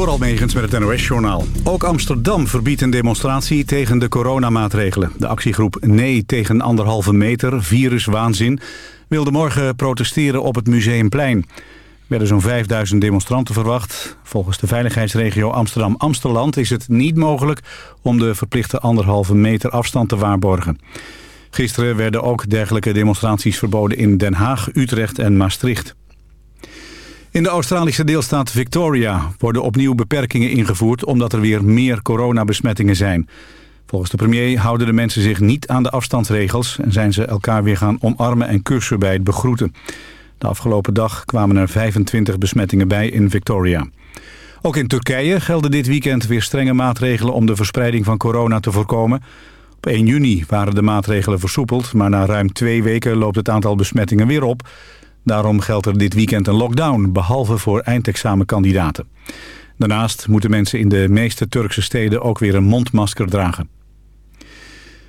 Door Almegens met het NOS-journaal. Ook Amsterdam verbiedt een demonstratie tegen de coronamaatregelen. De actiegroep Nee tegen anderhalve meter, viruswaanzin... wilde morgen protesteren op het Museumplein. Er werden zo'n 5000 demonstranten verwacht. Volgens de veiligheidsregio Amsterdam-Amsterland is het niet mogelijk... om de verplichte anderhalve meter afstand te waarborgen. Gisteren werden ook dergelijke demonstraties verboden in Den Haag, Utrecht en Maastricht. In de Australische deelstaat Victoria worden opnieuw beperkingen ingevoerd... omdat er weer meer coronabesmettingen zijn. Volgens de premier houden de mensen zich niet aan de afstandsregels... en zijn ze elkaar weer gaan omarmen en kussen bij het begroeten. De afgelopen dag kwamen er 25 besmettingen bij in Victoria. Ook in Turkije gelden dit weekend weer strenge maatregelen... om de verspreiding van corona te voorkomen. Op 1 juni waren de maatregelen versoepeld... maar na ruim twee weken loopt het aantal besmettingen weer op... Daarom geldt er dit weekend een lockdown, behalve voor eindexamenkandidaten. Daarnaast moeten mensen in de meeste Turkse steden ook weer een mondmasker dragen.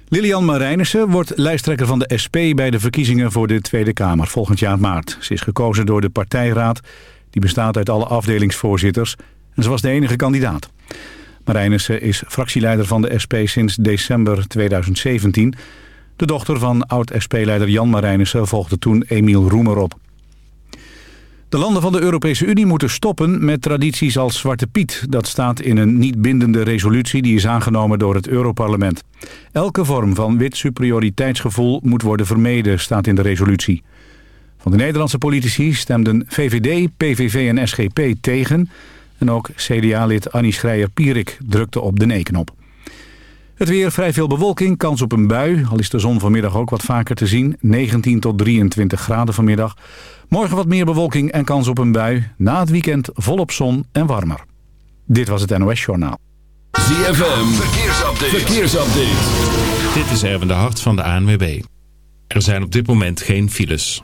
Lilian Marijnissen wordt lijsttrekker van de SP bij de verkiezingen voor de Tweede Kamer volgend jaar maart. Ze is gekozen door de partijraad, die bestaat uit alle afdelingsvoorzitters en ze was de enige kandidaat. Marijnissen is fractieleider van de SP sinds december 2017. De dochter van oud-SP-leider Jan Marijnissen volgde toen Emiel Roemer op. De landen van de Europese Unie moeten stoppen met tradities als Zwarte Piet. Dat staat in een niet bindende resolutie die is aangenomen door het Europarlement. Elke vorm van wit superioriteitsgevoel moet worden vermeden, staat in de resolutie. Van de Nederlandse politici stemden VVD, PVV en SGP tegen. En ook CDA-lid Annie Schreier-Pierik drukte op de nee-knop. Het weer, vrij veel bewolking, kans op een bui. Al is de zon vanmiddag ook wat vaker te zien. 19 tot 23 graden vanmiddag. Morgen wat meer bewolking en kans op een bui. Na het weekend volop zon en warmer. Dit was het NOS Journaal. ZFM, verkeersupdate. verkeersupdate. Dit is Erwin de Hart van de ANWB. Er zijn op dit moment geen files.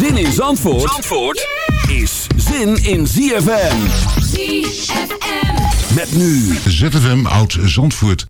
Zin in Zandvoort, Zandvoort is zin in ZFM. ZFM. Met nu ZFM Oud Zandvoort.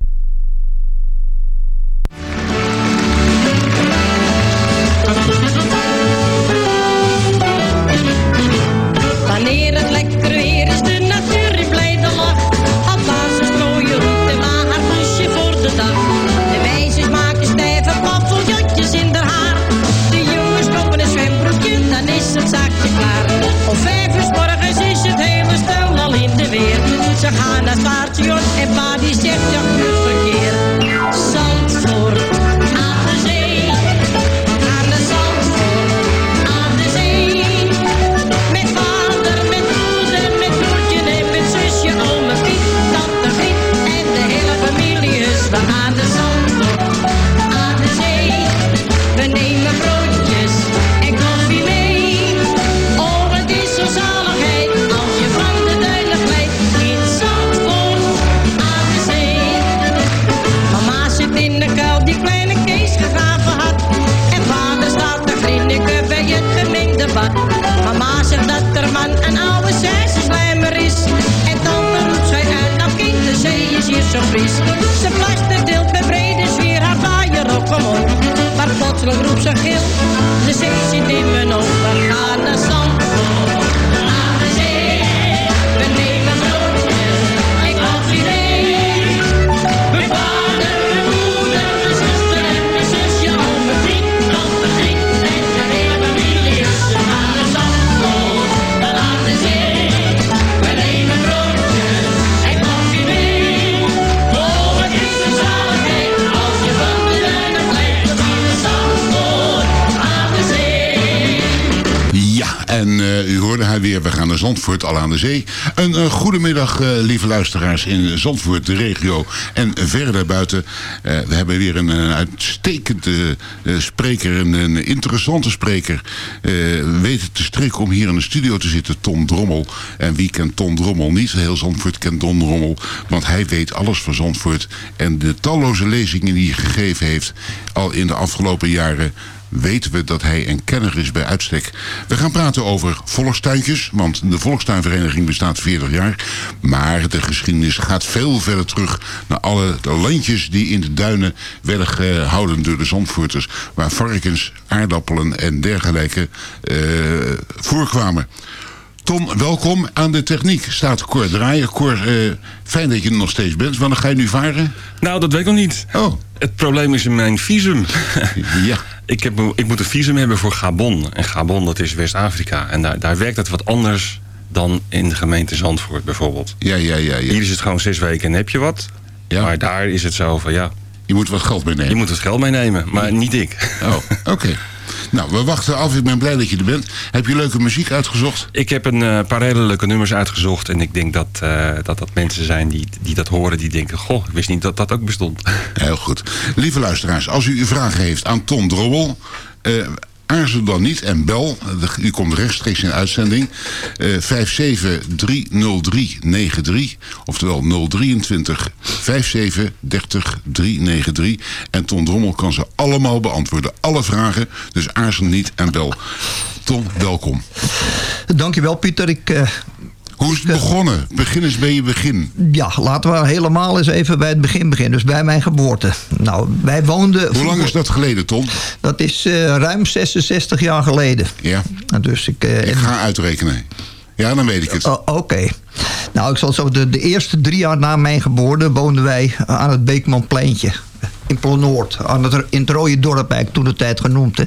geheel Zandvoort, al aan de zee. Een uh, goedemiddag, uh, lieve luisteraars in Zandvoort, de regio en verder daarbuiten. Uh, we hebben weer een, uitstekende spreker, een, een, interessante spreker. weten te strikken om hier in de studio te zitten, Tom Drommel. En wie kent Tom Drommel niet? Heel Zandvoort kent Tom Drommel, want hij weet alles van Zandvoort. En de talloze lezingen die hij gegeven heeft, al in de afgelopen jaren weten we dat hij een kenner is bij uitstek. We gaan praten over volkstuintjes, want de Volkstuinvereniging bestaat 40 jaar. Maar de geschiedenis gaat veel verder terug naar alle de landjes die in de duinen werden gehouden door de Zandvoorters. Waar varkens, aardappelen en dergelijke uh, voorkwamen. Tom, welkom aan de techniek. Staat Cor draaien. Cor, uh, fijn dat je er nog steeds bent. Wanneer ga je nu varen? Nou, dat weet ik nog niet. Oh. Het probleem is in mijn visum. ja. ik, heb, ik moet een visum hebben voor Gabon. En Gabon, dat is West-Afrika. En daar, daar werkt het wat anders dan in de gemeente Zandvoort bijvoorbeeld. Ja, ja, ja. ja. Hier is het gewoon zes weken en heb je wat. Ja. Maar daar is het zo van, ja... Je moet wat geld meenemen. Je moet wat geld meenemen, maar niet ik. Oh, oké. Okay. Nou, we wachten af. Ik ben blij dat je er bent. Heb je leuke muziek uitgezocht? Ik heb een uh, paar hele leuke nummers uitgezocht. En ik denk dat uh, dat, dat mensen zijn die, die dat horen. Die denken, goh, ik wist niet dat dat ook bestond. Heel goed. Lieve luisteraars, als u vragen heeft aan Tom Drobbel... Uh, aarzel dan niet en bel. U komt rechtstreeks in uitzending. Uh, 5730393. Oftewel 023 57 30 393. En Ton Drommel kan ze allemaal beantwoorden. Alle vragen. Dus aarzel niet en bel. Tom, welkom. Dankjewel Pieter. Ik... Uh... Hoe is het begonnen? Begin eens bij je begin. Ja, laten we helemaal eens even bij het begin beginnen. Dus bij mijn geboorte. Nou, wij woonden... Hoe lang is dat geleden, Tom? Dat is uh, ruim 66 jaar geleden. Ja. Dus ik, uh, ik ga uitrekenen. Ja, dan weet ik het. Uh, Oké. Okay. Nou, ik zal zo... De, de eerste drie jaar na mijn geboorte woonden wij aan het Beekmanpleintje. In Planoord. Aan het, in het Rode Dorp, toen de tijd genoemd, hè.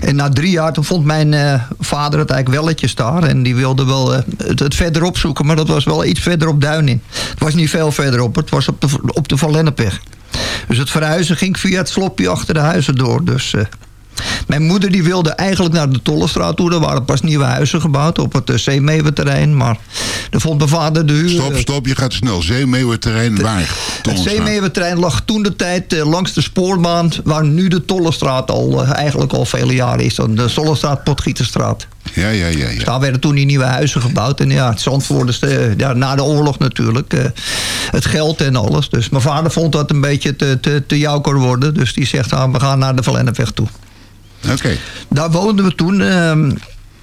En na drie jaar toen vond mijn uh, vader het eigenlijk welletjes daar. En die wilde wel uh, het, verder opzoeken. Maar dat was wel iets verder op Duin in. Het was niet veel verderop. Het was op de, op de Van. Dus het verhuizen ging via het slopje achter de huizen door. Dus uh, mijn moeder die wilde eigenlijk naar de Tollestraat toe. Er waren pas nieuwe huizen gebouwd op het uh, Zeemeeuwenterrein. Maar daar vond mijn vader de huur... Stop, stop, je gaat snel. Zeemeeuwenterrein, waar? Het Zeemeeuwenterrein lag toen de tijd uh, langs de spoorbaan... waar nu de Tollestraat al, eigenlijk al vele jaren is. De Zollestraat, Potgieterstraat. Ja, ja, ja. ja. Dus daar werden toen die nieuwe huizen gebouwd. En ja, het Zandvoort is de, ja, na de oorlog natuurlijk. Uh, het geld en alles. Dus mijn vader vond dat een beetje te, te, te jouker worden. Dus die zegt, ah, we gaan naar de Verlennepweg toe. Oké. Okay. Daar woonden we toen... Uh,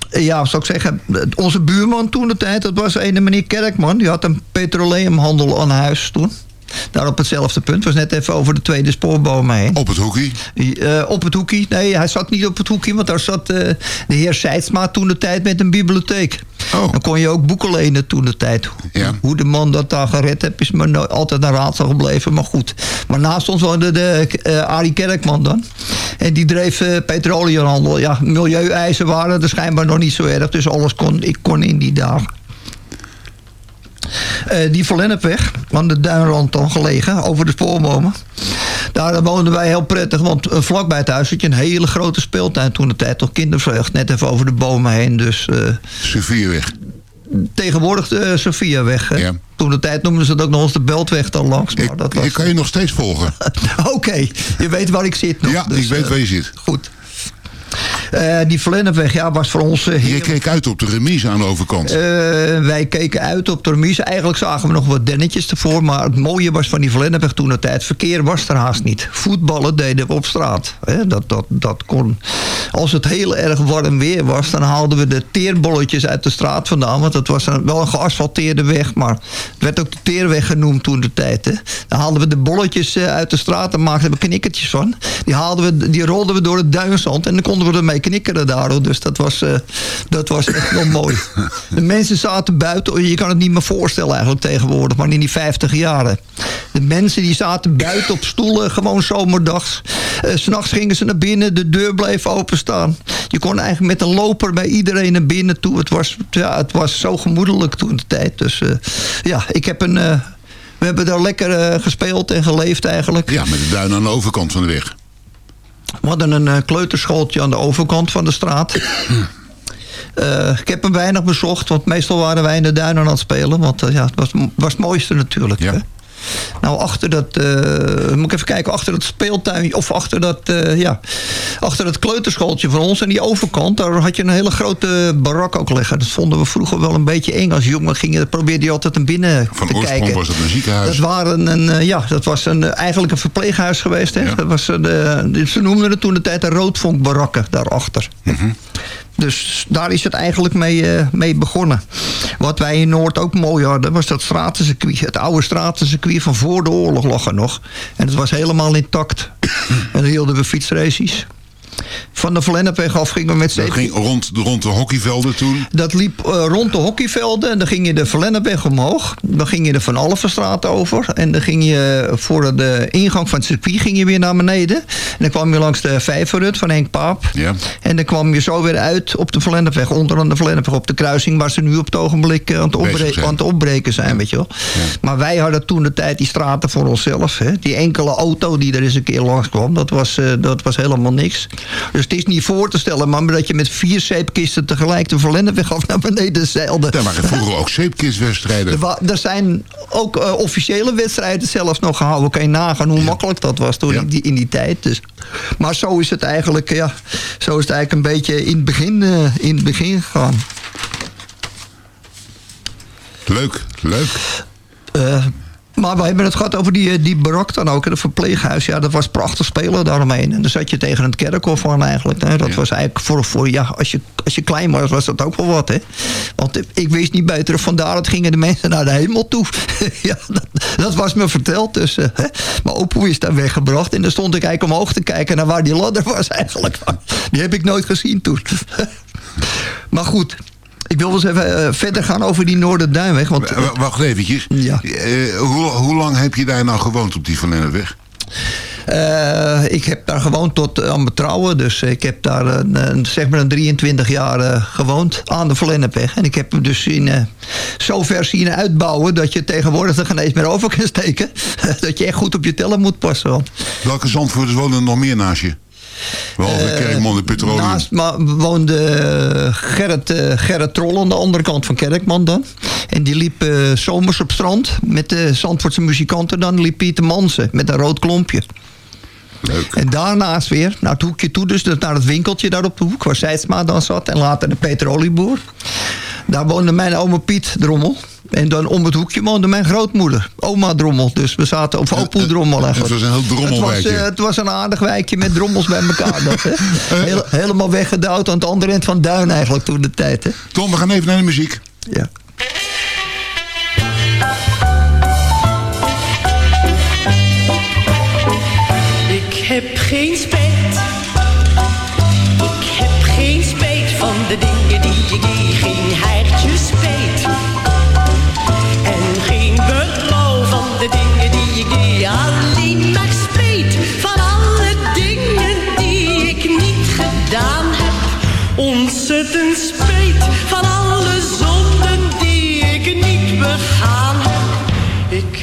ja, zou ik zeggen, onze buurman toen de tijd, dat was een meneer Kerkman. Die had een petroleumhandel aan huis toen. Daar op hetzelfde punt. was net even over de tweede spoorboom heen. Op het hoekie? Uh, op het hoekie. Nee, hij zat niet op het hoekie. Want daar zat uh, de heer Seidsma toen de tijd met een bibliotheek. Oh. Dan kon je ook boeken lenen toen de tijd. Ja. Hoe de man dat daar gered heeft, is me nooit, altijd een raadsel gebleven. Maar goed. Maar naast ons woonde de uh, Arie Kerkman dan. En die dreef uh, petroleumhandel. Ja, milieueisen waren er schijnbaar nog niet zo erg. Dus alles kon, ik kon in die dagen. Uh, die Verlennepweg, aan de duinrand dan gelegen, over de spoorbomen. Daar woonden wij heel prettig, want uh, vlakbij het huis had je een hele grote speeltuin toen de tijd. Toch kindervreugd, net even over de bomen heen. Dus, uh, Sophiaweg. Tegenwoordig de Sophiaweg. Ja. Toen de tijd noemden ze het ook nog eens de Beltweg dan langs. Maar ik, dat was... ik kan je nog steeds volgen. Oké, okay. je weet waar ik zit nog. Ja, dus, ik weet waar je zit. Goed. Uh, die Verlennepweg ja, was voor ons... Uh, Je keek uit op de remise aan de overkant. Uh, wij keken uit op de remise. Eigenlijk zagen we nog wat dennetjes ervoor. Maar het mooie was van die Verlennepweg toen de tijd... verkeer was er haast niet. Voetballen deden we op straat. Hè? Dat, dat, dat kon... Als het heel erg warm weer was... dan haalden we de teerbolletjes uit de straat vandaan. Want het was een, wel een geasfalteerde weg. Maar het werd ook de teerweg genoemd toen de tijd. Hè? Dan haalden we de bolletjes uit de straat... en maakten we knikkertjes van. Die, haalden we, die rolden we door het duinzand... en dan konden we ermee knikkeren daar. Dus dat was, uh, dat was echt wel mooi. De mensen zaten buiten. Je kan het niet meer voorstellen eigenlijk tegenwoordig. Maar in die 50 jaren. De mensen die zaten buiten op stoelen. Gewoon zomerdags. Uh, S'nachts gingen ze naar binnen. De deur bleef openstaan. Je kon eigenlijk met een loper bij iedereen naar binnen toe. Het was, ja, het was zo gemoedelijk toen de tijd. Dus uh, ja, ik heb een... we hebben daar lekker gespeeld en geleefd eigenlijk. Ja, met de duin aan de overkant van de weg. We hadden een uh, kleuterschooltje aan de overkant van de straat. Eh, ik heb hem weinig bezocht, want meestal waren wij in de duinen aan het spelen. Want eh, ja, het was, was het mooiste natuurlijk. Hè? Nou, achter dat, eh, moet ik even kijken, achter dat speeltuin, of achter dat, eh, ja, achter dat kleuterschooltje van ons, aan die overkant, daar had je een hele grote barak ook liggen. Dat vonden we vroeger wel een beetje eng. Als jongen ging, probeerde je altijd naar binnen Van te oorsprong kijken. was het een ziekenhuis. Dat, waren een, eh, ja, dat was een, eigenlijk een verpleeghuis geweest. Hè? Dat was een, ze noemden het toen de tijd de roodvonkbarakken daarachter. Mhm. Dus daar is het eigenlijk mee, mee begonnen. Wat wij in Noord ook mooi hadden, was dat stratencircuit. Het oude stratencircuit van voor de oorlog lag er nog. En het was helemaal intact. en hielden we fietsraces. Van de Verlennepweg af gingen we met Dat z'n ging rond, rond de hockeyvelden toen. dat liep eh, rond de hockeyvelden. En dan ging je de Verlennepweg omhoog. Dan ging je de Van Alphenstraat over. En dan ging je voor de ingang van het circuit ging je weer naar beneden. En dan kwam je langs de Vijverhut van Henk Paap. Ja. En dan kwam je zo weer uit op de Verlennepweg. Onder aan de Verlennepweg op de kruising. Waar ze nu op het ogenblik eh, het, aan het opbreken zijn. Weet je wel. Maar wij hadden toen de tijd die straten voor onszelf. Hè. Die enkele auto die er eens een keer langs kwam. Dat was, eh, dat was helemaal niks. Dus het is niet voor te stellen. Maar dat je met vier zeepkisten tegelijk de Verlennepweg af naar beneden zeilde. Daar waren vroeger ook zeepkistwedstrijden. Er, er zijn ook eh, officiële wedstrijden zelfs nog gehouden. Kan je nagaan hoe makkelijk dat was toen in, die, in die tijd. Dus. Maar zo is het eigenlijk, ja, zo is het eigenlijk een beetje in het begin, eh, in het begin gegaan. Leuk, leuk. Eh, maar we hebben het gehad over die, eh, die barak dan ook. Het verpleeghuis. Ja, dat was prachtig spelen daaromheen. En dan zat je tegen het kerkhof aan eigenlijk. Hè. Dat was eigenlijk voor, voor ja, als je, als je klein was, was dat ook wel wat. Hè. Want ik wist niet beter. Vandaar dat gingen de mensen naar de hemel toe. ja, dat, dat was me verteld. Dus hè. mijn opoe is daar weggebracht. En dan stond ik eigenlijk omhoog te kijken naar waar die ladder was eigenlijk. Die heb ik nooit gezien toen. maar goed. Ik wil wel eens even eh, verder gaan over die Noorderduinweg. Want, W- Wacht eventjes. Ja. Eh, hoe, hoe lang heb je daar nou gewoond op die Van Lennepweg? Eh, ik heb daar gewoond tot aan mijn trouwen. Dus ik heb daar een, een- zeg maar een 23 jaar gewoond aan de Verlennepweg. En ik heb hem dus in, eh, zover zien uitbouwen... dat je tegenwoordig er geen eens meer over kan steken. dat je echt goed op je tellen moet passen. Want, Welke zandvoerders wonen er nog meer naast je? Behalve Eh, Kerkman en Petroleum. Naast woonde eh, Gerrit, eh, Gerrit Troll aan de andere kant van Kerkman dan. En die liep zomers op strand met de Zandvoortse muzikanten. Dan liep Pieter Mansen met een rood klompje. Leuk. En daarnaast weer naar het hoekje toe, dus naar het winkeltje daar op de hoek... waar Seidsma dan zat en later de petrolieboer. Daar woonde mijn oma Piet Drommel. En dan om het hoekje woonde mijn grootmoeder, oma Drommel. Dus we zaten, of opoe Drommel eigenlijk. Het was een heel drommelwijkje. Het was, eh, het was een aardig wijkje met drommels bij elkaar. Dat, hè? Heel- helemaal weggedouwd aan het andere eind van Duin eigenlijk toen de tijd. Hè? Tom, we gaan even naar de muziek. Ja. Ik heb geen spijt.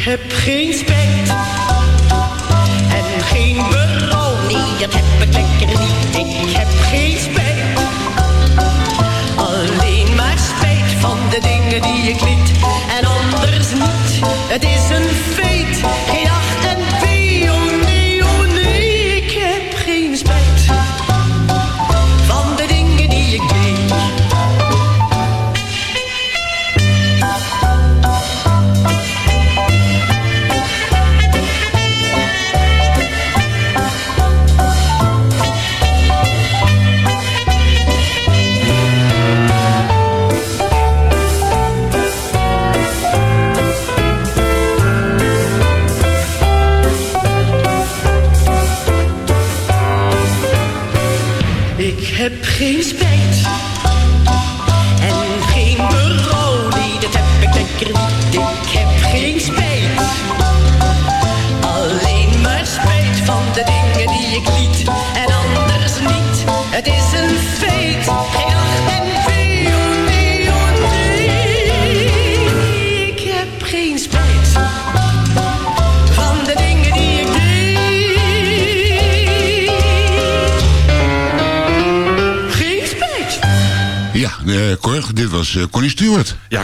Heb geen spijt. En geen berouw, nee, dat heb ik lekker niet. Ik heb geen spijt. Alleen maar spijt van de dingen die ik liet. En anders niet, het is een feit.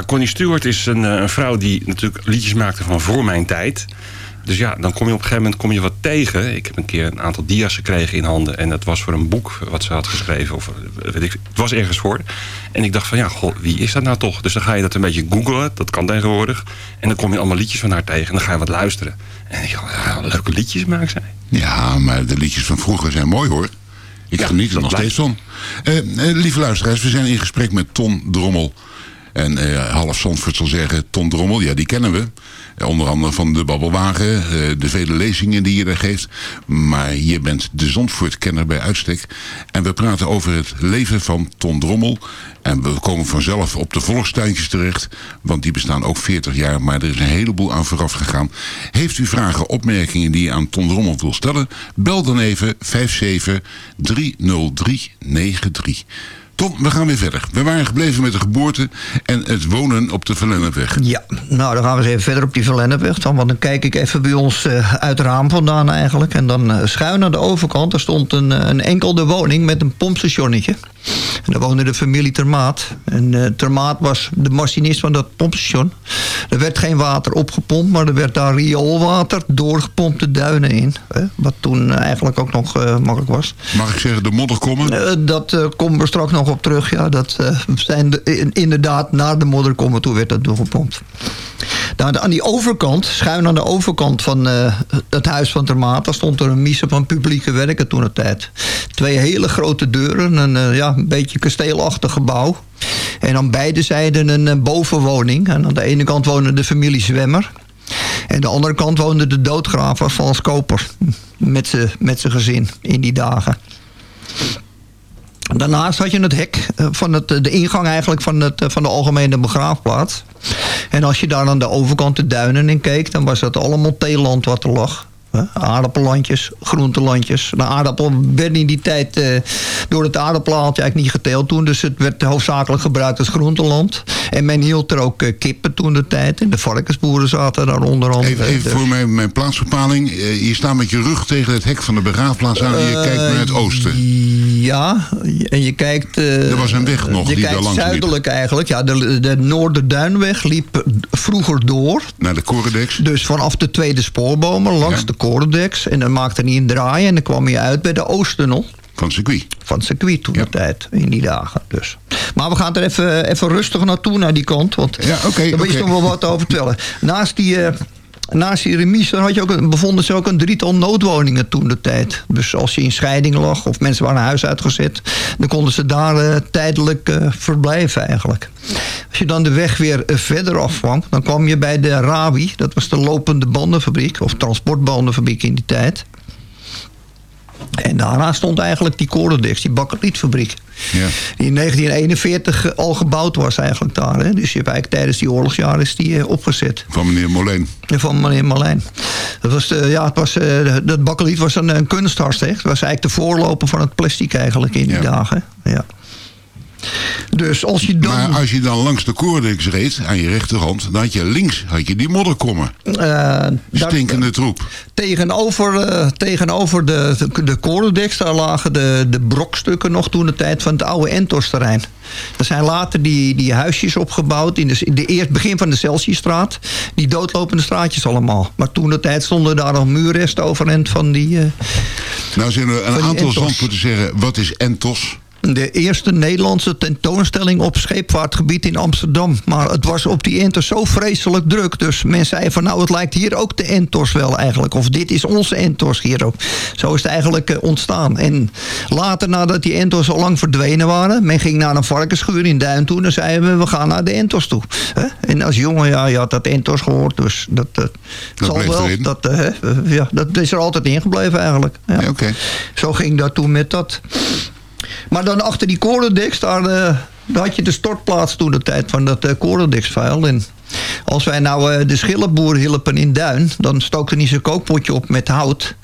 Connie Stewart is een, eh, een vrouw die natuurlijk liedjes maakte van voor mijn tijd. Dus ja, dan kom je op een gegeven moment kom je wat tegen. Ik heb een keer een aantal dia's gekregen in handen. En dat was voor een boek wat ze had geschreven. Of, eh, weet ik, het was ergens voor. En ik dacht van ja, goh, wie is dat nou toch? Dus dan ga je dat een beetje googlen. Dat kan tegenwoordig. En dan kom je allemaal liedjes van haar tegen. En dan ga je wat luisteren. En ik dacht, ja, leuke liedjes maakt zij. Ja, maar de liedjes van vroeger zijn mooi hoor. Ik geniet er nog blijft. steeds van. Eh, lieve luisteraars, we zijn in gesprek met Ton Drommel. En eh, half Zandvoort zal zeggen, Ton Drommel, ja die kennen we. Eh, onder andere van de Babbelwagen, eh, de vele lezingen die je daar geeft. Maar je bent de Zandvoort-kenner bij uitstek. En we praten over het leven van Ton Drommel. En we komen vanzelf op de volkstuintjes terecht. Want die bestaan ook 40 jaar, maar er is een heleboel aan vooraf gegaan. Heeft u vragen, opmerkingen die je aan Ton Drommel wil stellen? Bel dan even 5730393. Tom, we gaan weer verder. We waren gebleven met de geboorte en het wonen op de Verlennepweg. Ja, nou dan gaan we eens even verder op die Verlennepweg. Dan, want dan kijk ik even bij ons eh, uit het raam vandaan eigenlijk. En dan eh, schuin aan de overkant, daar stond een, eh, een enkelde woning met een pompstationnetje. En daar woonde de familie Termaat. En Termaat was de machinist van dat pompstation. Er werd geen water opgepompt, maar er werd daar rioolwater doorgepompt de duinen in. Hè, wat toen eigenlijk ook nog makkelijk was. Mag ik zeggen, de modderkommen? Eh, dat komen we straks nog op terug. Ja, dat eh, zijn de- in- inderdaad naar de modderkommen toe werd dat doorgepompt. Nou, aan die overkant, schuin aan de overkant van eh, het huis van Termaat... daar stond er een mise van publieke werken toen de tijd. Twee hele grote deuren, een, eh, ja, een beetje kasteelachtig gebouw. En aan beide zijden een bovenwoning. En aan de ene kant woonde de familie Zwemmer... En de andere kant woonde de doodgraver van Koper. Met zijn gezin in die dagen. Daarnaast had je het hek eh, van het, de ingang eigenlijk van, het, eh, van de algemene begraafplaats. En als je daar aan de overkant de duinen in keek... dan was dat allemaal theeland wat er lag. Aardappellandjes, groentelandjes. De aardappel werd in die tijd eh, door het aardappelaaltje eigenlijk niet geteeld toen. Dus het werd hoofdzakelijk gebruikt als groenteland. En men hield er ook eh, kippen toen de tijd. En de varkensboeren zaten daar onder andere. Even, even Dus- voor mijn, mijn plaatsbepaling. Eh, je staat met je rug tegen het hek van de begraafplaats aan en je Eh, kijkt naar het oosten. Ja, en je kijkt... eh, Er was een weg nog je die daar langs liep. zuidelijk eigenlijk. Ja, de, de Noorderduinweg liep vroeger door. Naar de Corredex. Dus vanaf de tweede spoorbomen langs de En dan maakte hij een draai en dan kwam je uit bij de Oosttunnel. Van circuit. Van circuit toen de tijd, in die dagen. Dus. Maar we gaan er even, even rustig naartoe, naar die kant. Want Ja, oké, daar is oké. nog wel wat over te vertellen. Naast die... eh, Naast die remise had je ook bevonden ze ook een drietal noodwoningen toen de tijd. Dus als je in scheiding lag of mensen waren huis uitgezet... dan konden ze daar eh, tijdelijk eh, verblijven eigenlijk. Als je dan de weg weer eh, verder afkwam... dan kwam je bij de Rabi. Dat was de lopende bandenfabriek of transportbandenfabriek in die tijd. En daarna stond eigenlijk die Corendex, die bakkelietfabriek. Ja. Die in 1941 al gebouwd was eigenlijk daar. Hè. Dus je hebt eigenlijk tijdens die oorlogsjaren is die eh, opgezet. Van meneer Moleen. Van meneer Marlijn. Dat, was de, ja, het was, eh, dat bakkeliet was een, een kunsthast. Hè. Het was eigenlijk de voorloper van het plastic eigenlijk in die Ja. dagen. Ja. Dus als je dan... Maar als je dan langs de Corredex reed, aan je rechterhand, dan had je links had je die modderkommen. eh, daar- Stinkende troep. Tegenover, eh, tegenover de, de, Corendex, daar lagen de, de brokstukken nog toen de tijd van het oude Entorsterrein. Er zijn later die, die huisjes opgebouwd in de, in de eerst begin van de Celsiusstraat. Die doodlopende straatjes allemaal. Maar toen de tijd stonden daar nog muurresten overeind van die... eh, Nou zijn er een aantal zandvoorten zeggen, wat is Entos? De eerste Nederlandse tentoonstelling op scheepvaartgebied in Amsterdam. Maar het was op die Entos zo vreselijk druk. Dus men zei van nou, het lijkt hier ook de Entos wel eigenlijk. Of dit is onze Entos hier ook. Zo is het eigenlijk eh, ontstaan. En later, nadat die Entos al lang verdwenen waren... men ging naar een varkensschuur in Duin toe... en dan zeiden we, we gaan naar de Entos toe. En als jongen, ja, je had dat Entos gehoord. Dus dat, eh, zal bleef wel. erin. Dat, eh, ja, dat is er altijd ingebleven eigenlijk. Ja. Zo ging dat toen met dat. Maar dan achter die Corendex, daar, eh, daar had je de stortplaats toen de tijd van dat uh, Corendex-vuil. En als wij nou eh, de schillenboer hielpen in Duin, dan stookte hij zijn kookpotje op met hout.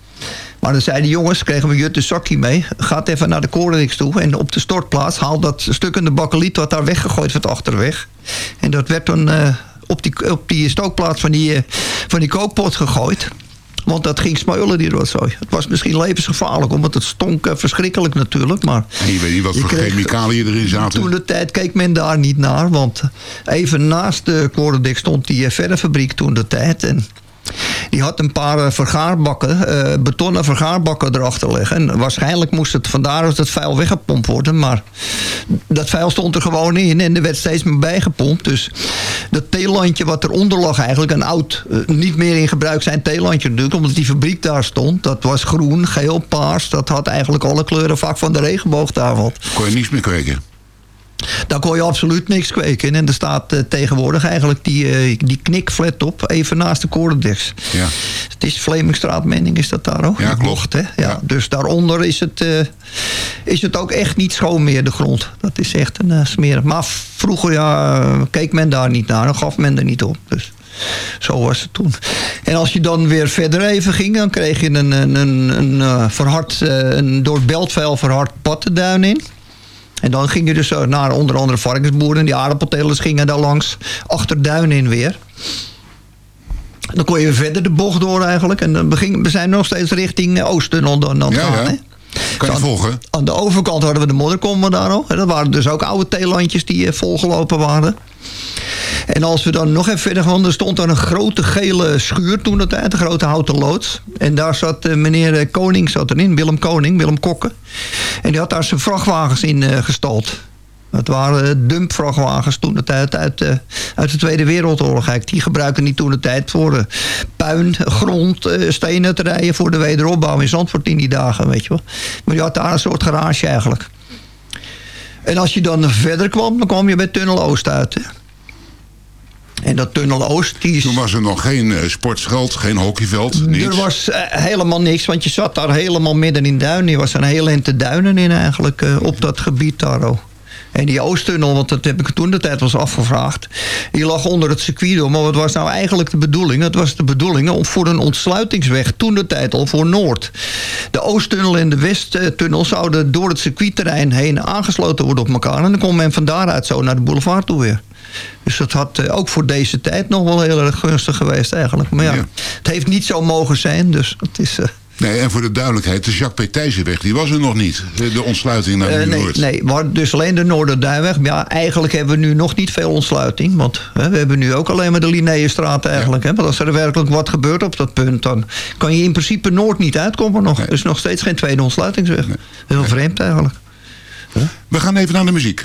Maar dan zeiden de jongens, kregen we Jutte zakje mee. Gaat even naar de Corendex toe en op de stortplaats haal dat stukkende bakkeliet wat daar weggegooid werd achterweg. En dat werd dan eh, op, die, op die stookplaats van die, eh, van die kookpot gegooid. Want dat ging smeulen, die rotzooi. Het was misschien levensgevaarlijk, omdat het stonk eh, verschrikkelijk natuurlijk. Maar En je weet niet wat voor kreeg- chemicaliën erin zaten. toen de tijd keek men daar niet naar. Want even naast de Korendijk stond die eh, verffabriek toen de tijd. En die had een paar eh, vergaarbakken, eh, betonnen vergaarbakken erachter liggen. En waarschijnlijk moest het vandaar dat het vuil weggepompt worden. Maar dat vuil stond er gewoon in en er werd steeds meer bijgepompt. Dus dat theelandje wat eronder lag eigenlijk, een oud, eh, niet meer in gebruik zijn theelandje natuurlijk. Omdat die fabriek daar stond. Dat was groen, geel, paars. Dat had eigenlijk alle kleuren vaak van de regenboogtafel. Kon je niets meer kweken. Daar kon je absoluut niks kweken. En er staat eh, tegenwoordig eigenlijk die, eh, die knikflat op, even naast de Korendeks. Ja. Het is Vlemingstraat, Menning is dat daar ook? Ja, klopt. Hè? Ja, Dus daaronder is het, eh, is het ook echt niet schoon meer, de grond. Dat is echt een smerig. Maar vroeger ja, keek men daar niet naar. Dan gaf men er niet op. Dus zo was het toen. En als je dan weer verder even ging... dan kreeg je een, een, een, een, verhard, een door het beltvuil verhard paddenduin in. En dan ging je dus eh, naar onder andere varkensboeren. Die aardappeltelers gingen daar langs. Achter duin in weer. Dan kon je weer verder de bocht door eigenlijk. En dan begin, we zijn nog steeds richting Oosttunnel dan, dan Ja, gaan. ja. Hè? Kan je Aan- volgen? Aan de overkant hadden we de modderkommen daar nog. En dat waren dus ook oude theelandjes die eh, volgelopen waren. En als we dan nog even verder gaan, er stond daar een grote gele schuur toen dat tijd, een grote houten loods. En daar zat eh, meneer eh, Koning zat erin, Willem Koning, Willem Kokken. En die had daar zijn vrachtwagens in gestald. Dat waren dumpvrachtwagens toen de tijd uit, eh, uit de Tweede Wereldoorlog. Eigenlijk. Die gebruikten die toen de tijd voor eh, puin, grond, eh, stenen te rijden voor de wederopbouw in Zandvoort in die dagen, weet je wel. Maar die had daar een soort garage eigenlijk. En als je dan verder kwam, dan kwam je bij Tunnel Oost uit. Hè? En dat Tunnel Oost, die is... Toen was er nog geen sportscheld, geen hockeyveld, niets. Er was helemaal niks, want je zat daar helemaal midden in duinen. Je was een hele ente duinen in eigenlijk, op dat gebied daar ook. En die Oosttunnel, want dat heb ik toen de tijd was afgevraagd. Die lag onder het circuit door. Maar wat was nou eigenlijk de bedoeling? Het was de bedoeling om voor een ontsluitingsweg, toen de tijd al voor Noord. De Oosttunnel en de Westtunnel zouden door het circuitterrein heen aangesloten worden op elkaar. En dan kon men van daaruit zo naar de boulevard toe weer. Dus dat had eh, ook voor deze tijd nog wel heel erg gunstig geweest eigenlijk. Maar ja, Ja. het heeft niet zo mogen zijn. Dus het is... eh, Nee, en voor de duidelijkheid, de Jacques Petijzenweg, die was er nog niet. De, de ontsluiting naar Eh, nee, Noord. nee, maar dus alleen de Noorderduinweg. Maar Ja, eigenlijk hebben we nu nog niet veel ontsluiting. Want hè, we hebben nu ook alleen maar de Linnaeusstraat eigenlijk. Hè, want als er werkelijk wat gebeurt op dat punt... dan kan je in principe Noord niet uitkomen nog. Er is nog steeds geen tweede ontsluitingsweg. Heel vreemd eigenlijk. We gaan even naar de muziek.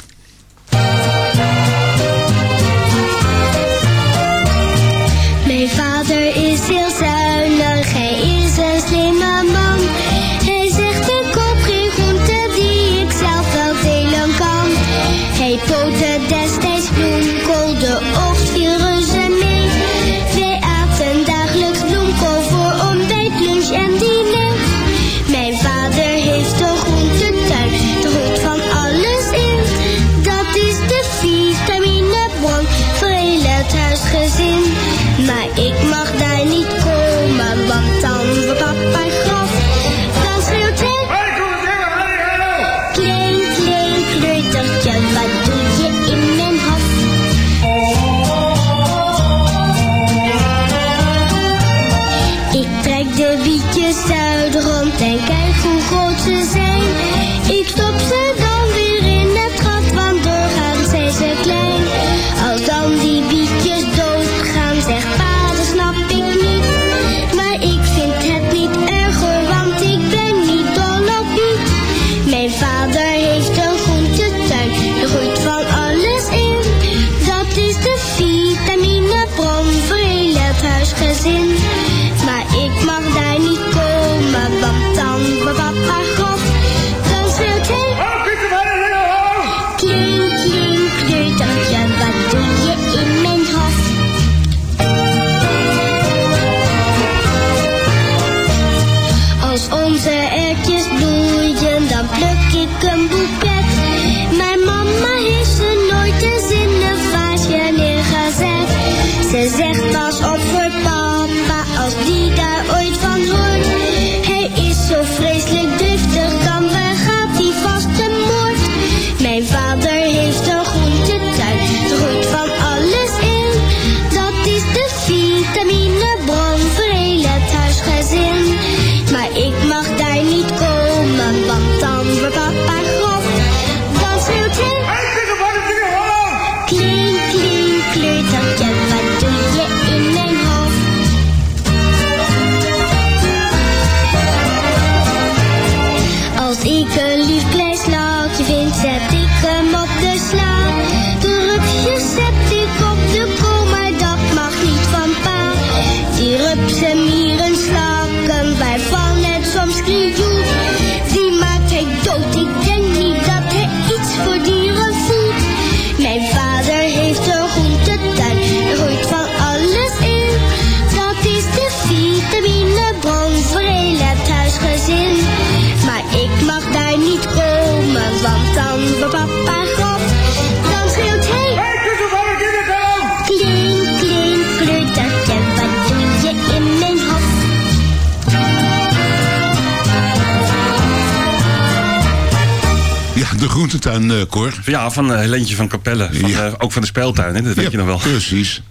Eh, Cor. Ja, van Helentje van Capelle. Van, Ja. eh, ook van de speeltuin, hè? dat weet Ja, je nog wel. Precies.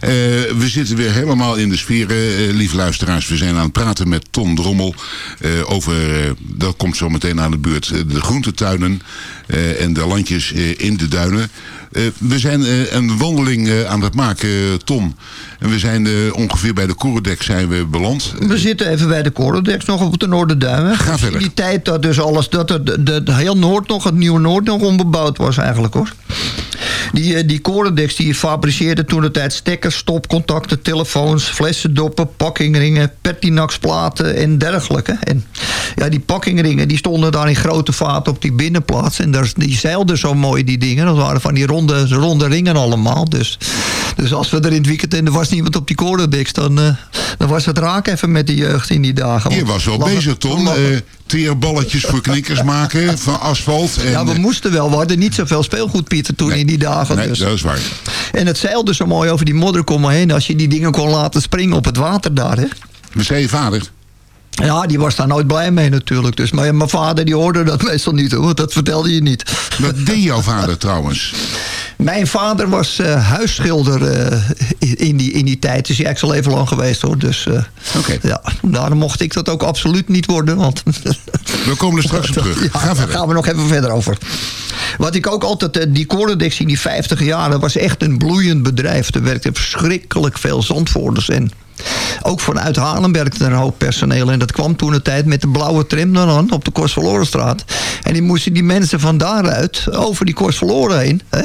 Eh, we zitten weer helemaal in de sfeer, eh, lieve luisteraars. We zijn aan het praten met Ton Drommel eh, over, dat komt zo meteen aan de beurt, eh, de groentetuinen en de landjes in de duinen. We zijn een wandeling aan het maken, Tom. En we zijn ongeveer bij de Koerendek zijn we beland. We zitten even bij de Corodex nog op de Noorderduinen. Ga verder. In die tijd dat dus alles, dat de heel Noord nog, het nieuwe Noord nog onbebouwd was eigenlijk hoor. Die, eh, die Corodex die fabriceerde toen de tijd stekkers, stopcontacten, telefoons, flessendoppen, pakkingringen, pertinaxplaten en dergelijke. En ja, die pakkingringen die stonden daar in grote vaten op die binnenplaats. En daar, die zeilden zo mooi die dingen. Dat waren van die ronde, ronde ringen allemaal. Dus, dus als we er in het weekend en er was niemand op die Corodex, dan, eh, dan was het raak even met de jeugd in die dagen. Je was wel bezig, Tom. Eh teerballetjes voor knikkers maken van asfalt. En, ja, we moesten wel. We hadden niet zoveel speelgoed, Pieter, toen in die dagen. Nee, dus. dat is waar. En het zeilde zo mooi over die modderkommen heen. Als je die dingen kon laten springen op het water daar. Hè? Wat zei je vader? Ja, die was daar nooit blij mee natuurlijk. Dus, maar mijn vader die hoorde dat meestal niet. Hoor. want Dat vertelde je niet. Wat deed jouw vader trouwens? Mijn vader was eh, huisschilder eh, in, die, in die tijd. Is hij eigenlijk zijn leven lang geweest hoor. Dus eh, ja, daarom mocht ik dat ook absoluut niet worden. Want We komen er straks op terug. Ja, Ga daar verder. gaan we nog even verder over. Wat ik ook altijd, die Corendex in die 50 jaren was echt een bloeiend bedrijf. Er werkten verschrikkelijk veel zandvoerders in. Ook vanuit Haarlem werkte er een hoop personeel. En dat kwam toen de tijd met de blauwe tram dan op de Korsverlorenstraat. En die moesten die mensen van daaruit over die Korsverloren heen. Hè,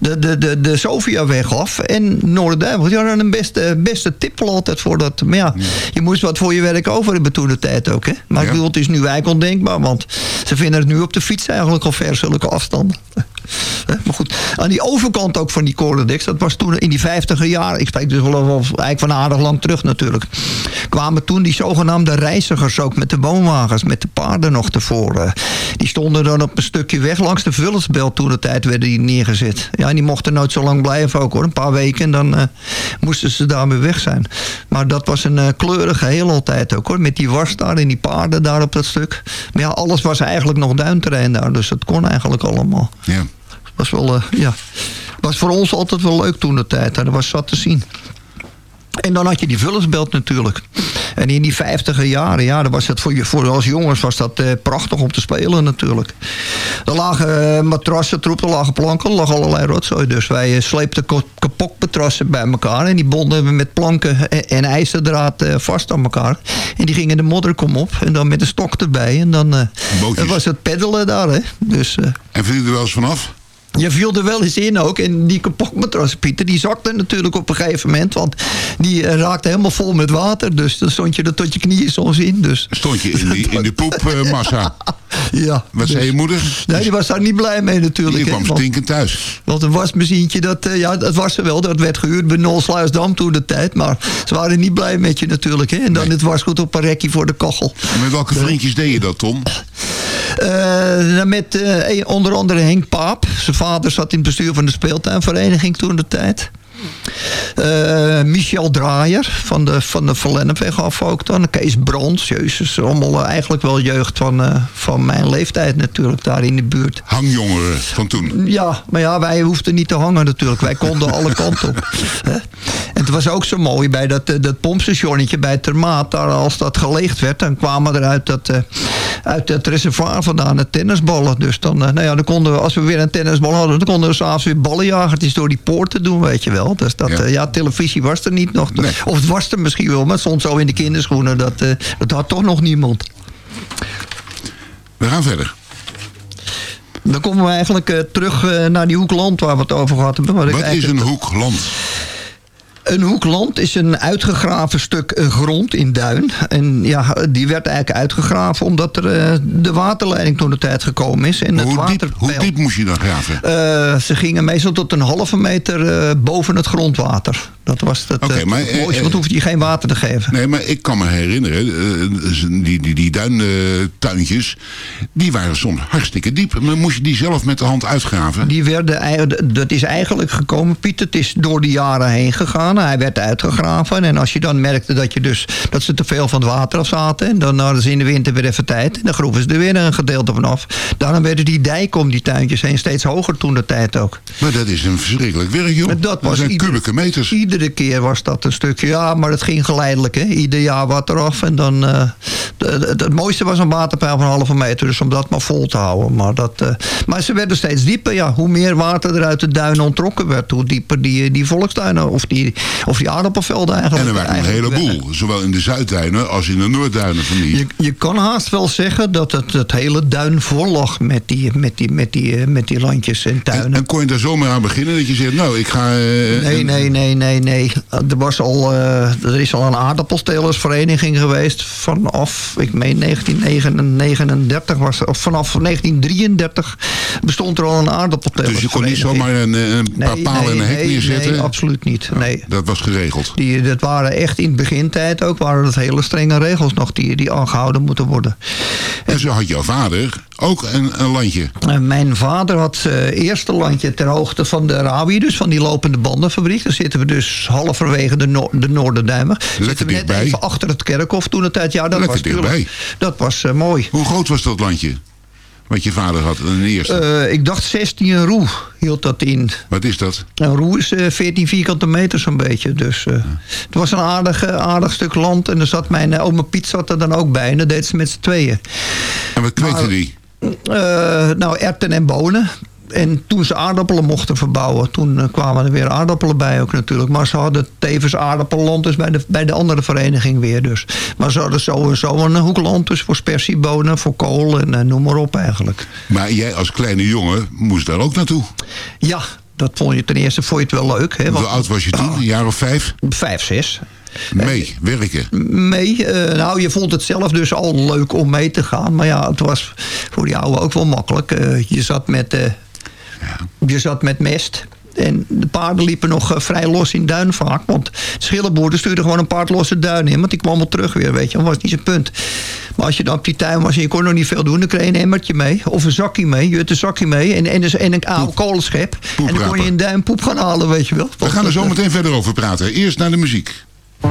de, de, de, de Sofiaweg af. En Noorderduin. Want die hadden een beste, beste tip wel altijd voor dat. Maar ja, je moest wat voor je werk over hebben toen de tijd ook. Hè. Maar ik bedoel, het is nu wijk ondenkbaar. Want ze vinden het nu op de fiets eigenlijk al ver, zulke afstanden. Maar goed, aan die overkant ook van die Corendex, dat was toen in die vijftiger jaren, ik spreek dus wel eigenlijk van aardig lang terug natuurlijk, kwamen toen die zogenaamde reizigers ook met de woonwagens, met de paarden nog tevoren. Die stonden dan op een stukje weg langs de Vullersbelt toen de tijd werden die neergezet. Ja, en die mochten nooit zo lang blijven ook hoor, een paar weken en dan eh, moesten ze daarmee weg zijn. Maar dat was een eh, kleurig geheel altijd ook hoor, met die was daar en die paarden daar op dat stuk. Maar ja, alles was eigenlijk nog duinterrein daar, dus dat kon eigenlijk allemaal Ja. Was wel, eh, ja, was voor ons altijd wel leuk toen de tijd. Er was zat te zien. En dan had je die vullersbelt natuurlijk. En in die vijftiger jaren, ja, dan was het voor, je, voor als jongens was dat eh, prachtig om te spelen natuurlijk. Er lagen eh, matrassen, troep, er lagen planken, er lag allerlei rotzooi. Dus wij eh, sleepten kapotmatrassen bij elkaar. En die bonden we met planken en, en ijzerdraad eh, vast aan elkaar. En die gingen de modderkom op. En dan met een stok erbij. En dan eh, was het peddelen daar. Hè. Dus, eh, En viel je er wel eens vanaf? Je viel er wel eens in ook. En die kapotmatras, Pieter, die zakte natuurlijk op een gegeven moment. Want die eh, raakte helemaal vol met water. Dus dan stond je er tot je knieën soms in. Dus. Stond je in, die, in de poepmassa? Ja. Wat zei dus- je moeder? Nee, die was daar niet blij mee natuurlijk. Die kwam stinkend thuis. Want een wasmachientje, dat, eh, ja, dat was er wel. Dat werd gehuurd bij Nolsluisdam toen de tijd. Maar ze waren niet blij met je natuurlijk. Hè? En dan het wasgoed op een rekje voor de kachel. En met welke vriendjes deed je dat, Tom? Eh, met onder andere Henk Paap. Zijn vader zat in het bestuur van de speeltuinvereniging toen de tijd. Eh, Michel Draaier van de, van de Van Lennepweg af ook dan. Kees Brons, jezus. Allemaal eh, eigenlijk wel jeugd van, eh, van mijn leeftijd natuurlijk daar in de buurt. Hangjongeren van toen. Ja, maar ja, wij hoefden niet te hangen natuurlijk. Wij konden alle kanten op. En het was ook zo mooi bij dat, dat pompstationnetje bij Termaat. Daar, als dat geleegd werd, dan kwamen er uit dat, uit dat reservoir vandaan de tennisballen. Dus dan, nou ja, dan konden we, als we weer een tennisbal hadden... dan konden we s'avonds weer ballenjagertjes door die poorten doen, weet je wel. Dus dat, Ja. ja, televisie was er niet nog. Of het was er misschien wel, maar het stond zo in de kinderschoenen. Dat, eh, dat had toch nog niemand. We gaan verder. Dan komen we eigenlijk eh, terug eh, naar die hoekland waar we het over gehad hebben. Wat, is een hoekland? Een hoekland is een uitgegraven stuk eh, grond in Duin. En ja, die werd eigenlijk uitgegraven omdat er eh, de waterleiding toen de tijd gekomen is. En het Hoe diep, hoe diep moest je dan graven? Eh, ze gingen meestal tot een halve meter boven het grondwater. Dat was het, eh, maar, het eh, mooiste, eh, want hoefde je geen water te geven. Nee, maar ik kan me herinneren, eh, die, die, die duintuintjes, die waren soms hartstikke diep. Maar moest je die zelf met de hand uitgraven? Die werden, dat is eigenlijk gekomen, Piet. Het is door de jaren heen gegaan. Hij werd uitgegraven. En als je dan merkte dat, je dus, dat ze te veel van het water af zaten... en dan hadden ze in de winter weer even tijd... en dan groeven ze er weer een gedeelte van af. Daarom werden die dijken om die tuintjes heen steeds hoger toen de tijd ook. Maar dat is een verschrikkelijk werk, joh. Dat Dat was zijn ieder- kubieke meters. Iedere keer was dat een stukje. Ja, maar het ging geleidelijk. Hè. Ieder jaar wat eraf. En dan, eh, de- de- het, mooiste was een waterpeil van een halve meter. Dus om dat maar vol te houden. Maar, dat, eh, maar ze werden steeds dieper. Ja. Hoe meer water er uit de duinen ontrokken werd. Hoe dieper die, die volkstuinen. Of die, of die aardappelvelden eigenlijk. En er waren een heleboel. Zowel in de Zuidduinen als in de Noordduinen van die. je, je kan haast wel zeggen dat het, het hele duin vol lag met die, met, die, met, die, eh, met die landjes en tuinen. En kon je daar zomaar aan beginnen dat je zegt, nou, ik ga... eh, Nee, nee, nee, nee, nee. Er, was al, eh, er is al een aardappelstelersvereniging geweest vanaf, ik meen 1939 was het, of vanaf 1933 bestond er al een aardappelstelersvereniging. Dus je kon niet zomaar een, een paar Nee, palen en een hek nee, neerzetten? Nee, absoluut niet. Nee. Dat was geregeld. Die, dat waren echt in het begintijd ook, waren dat hele strenge regels nog die, die aangehouden moeten worden. En zo had jouw vader ook een, een landje. Eh, mijn vader had zijn eerste landje ter hoogte van de Rawi, dus van die lopende bandenfabriek. Daar zitten we dus halverwege de, Noor de. Zitten we net dichtbij. even achter het kerkhof toen het tijd. Ja, dat Lekker was dichtbij. Dat was eh, mooi. Hoe groot was dat landje? Wat je vader had, een eerste. Eh, ik dacht 16 roe hield dat in. Wat is dat? Een roe is eh, 14 vierkante meter zo'n beetje. Dus eh, het was een aardig, eh, aardig stuk land. En er zat mijn eh, oma Piet zat er dan ook bij. En dat deed ze met z'n tweeën. En wat kweekte die? Eh, nou, erwten en bonen. En toen ze aardappelen mochten verbouwen, toen eh, kwamen er weer aardappelen bij ook natuurlijk. Maar ze hadden tevens aardappelland dus bij de, bij de andere vereniging weer dus. Maar ze hadden zo en zo een hoekland dus voor spersiebonen, voor kool en eh, noem maar op eigenlijk. Maar jij als kleine jongen moest daar ook naartoe. Ja, dat vond je ten eerste vond je het wel leuk. Hè, Hoe want- oud was je toen? Een jaar of vijf? Vijf, zes. Mee, werken. mee. Eh, nou, je vond het zelf dus al leuk om mee te gaan. Maar ja, het was voor die oude ook wel makkelijk. Eh, je, zat met, eh, je zat met mest. En de paarden liepen nog vrij los in duin vaak. Want de schillenboer stuurde gewoon een paard losse duin in. Want die kwam wel terug weer, weet je. Dat was niet zijn punt. Maar als je dan op die tuin was en je kon nog niet veel doen... dan kreeg je een emmertje mee. Of een zakje mee. Je had een zakje mee. En, en, en een oude kolenschep. En dan kon je in duin poep gaan halen, weet je wel. We gaan er zo meteen verder over praten. Eerst naar de muziek. Heel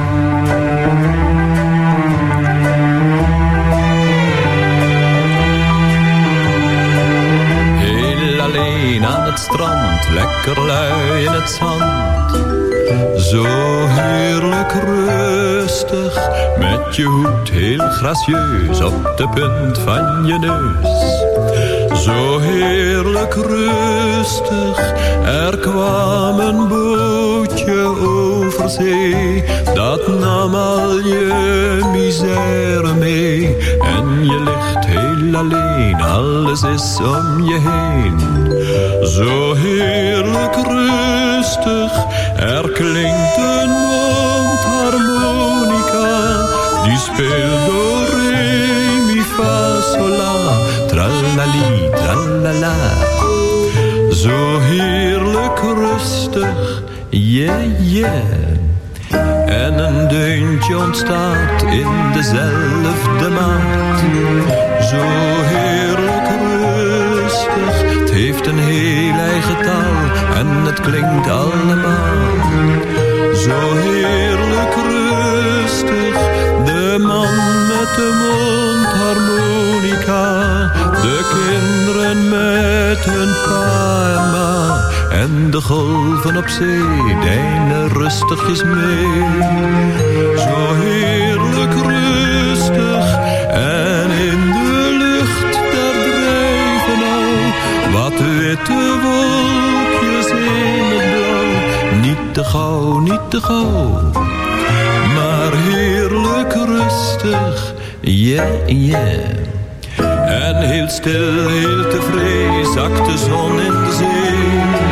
alleen aan het strand, lekker lui in het zand. Zo heerlijk rustig, met je hoed heel gracieus op de punt van je neus. Zo heerlijk rustig, er kwam een bootje Dat nam al je misère mee. En je ligt heel alleen, alles is om je heen. Zo heerlijk rustig, er klinkt een mondharmonica. Die speelt door re, mi, fa, sol, la. Tralali, tralala. Zo heerlijk rustig, yeah, yeah. En een deuntje ontstaat in dezelfde maat. Zo heerlijk rustig, het heeft een heel eigen taal en het klinkt allemaal. Golven op zee deinen rustigjes mee. Zo heerlijk rustig en in de lucht daar drijven al wat witte wolkjes in het blauw. Niet te gauw, niet te gauw, maar heerlijk rustig, yeah, yeah. En heel stil, heel tevreden zakt de zon in de zee.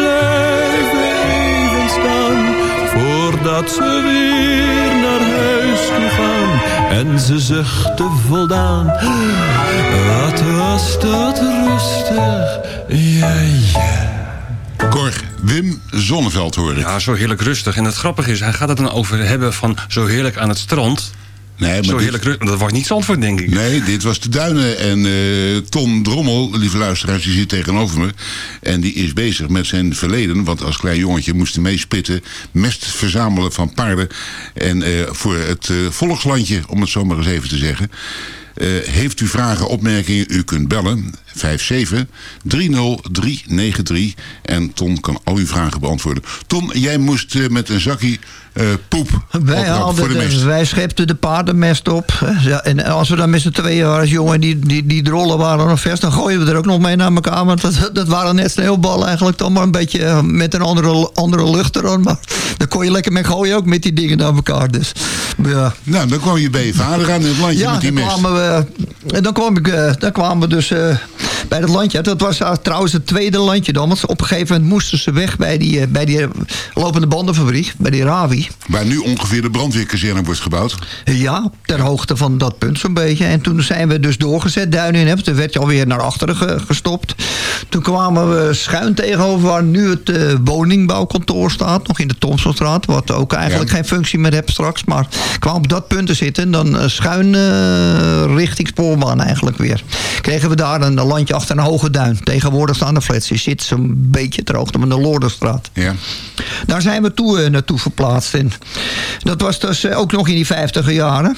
voordat ze weer naar huis toe gaan. En ze zuchten voldaan, wat was dat rustig, ja ja. Cor, Wim Zonneveld hoor ik. Ja, zo heerlijk rustig. En het grappige is, hij gaat het dan over hebben van zo heerlijk aan het strand. Nee, maar zo dit- heerlijk. Dat was niet Zandvoort, denk ik. Nee, dit was de Duinen. En eh, Ton Drommel, lieve luisteraars, die zit tegenover me. En die is bezig met zijn verleden. Want als klein jongetje moest hij meespitten. Mest verzamelen van paarden. En eh, voor het eh, volkslandje, om het zo maar eens even te zeggen. Heeft u vragen, opmerkingen, u kunt bellen. 5730393. En Ton kan al uw vragen beantwoorden. Ton, jij moest met een zakje poep Wij, voor de mest. wij schepten de paardenmest op. Ja, en als we dan met z'n tweeën waren, als jongen, die, die, die drollen waren nog vers, dan gooien we er ook nog mee naar elkaar. Want dat, dat waren net sneeuwballen eigenlijk dan, maar een beetje eh, met een andere, andere lucht erin. Maar daar kon je lekker mee gooien ook met die dingen naar elkaar. Dus, ja. Nou, dan kwam je bij je vader aan in het landje Ja, met die dan mest. kwamen we, en dan, kwam ik, eh, dan kwamen we dus eh, bij dat landje. Dat was eh, trouwens het tweede landje dan. Want op een gegeven moment moesten ze weg bij die, eh, bij die eh, lopende bandenfabriek, bij die Ravi. Waar nu ongeveer de brandweerkazerne wordt gebouwd. Ja, ter hoogte van dat punt zo'n beetje. En toen zijn we dus doorgezet, duinen in. hè. Toen werd je alweer naar achteren ge- gestopt. Toen kwamen we schuin tegenover waar nu het eh, woningbouwkantoor staat. Nog in de Thompsonstraat. Wat ook eigenlijk Ja. geen functie meer heeft straks. Maar kwam op dat punt te zitten. En dan eh, schuin eh, richting spoorbaan eigenlijk weer. Kregen we daar een landje achter een hoge duin. Tegenwoordig staan de flats. Je zit zo'n beetje ter hoogte van de Loorderstraat. Ja. Daar zijn we toe, naartoe verplaatst. Dat was dus eh, ook nog in die vijftiger jaren.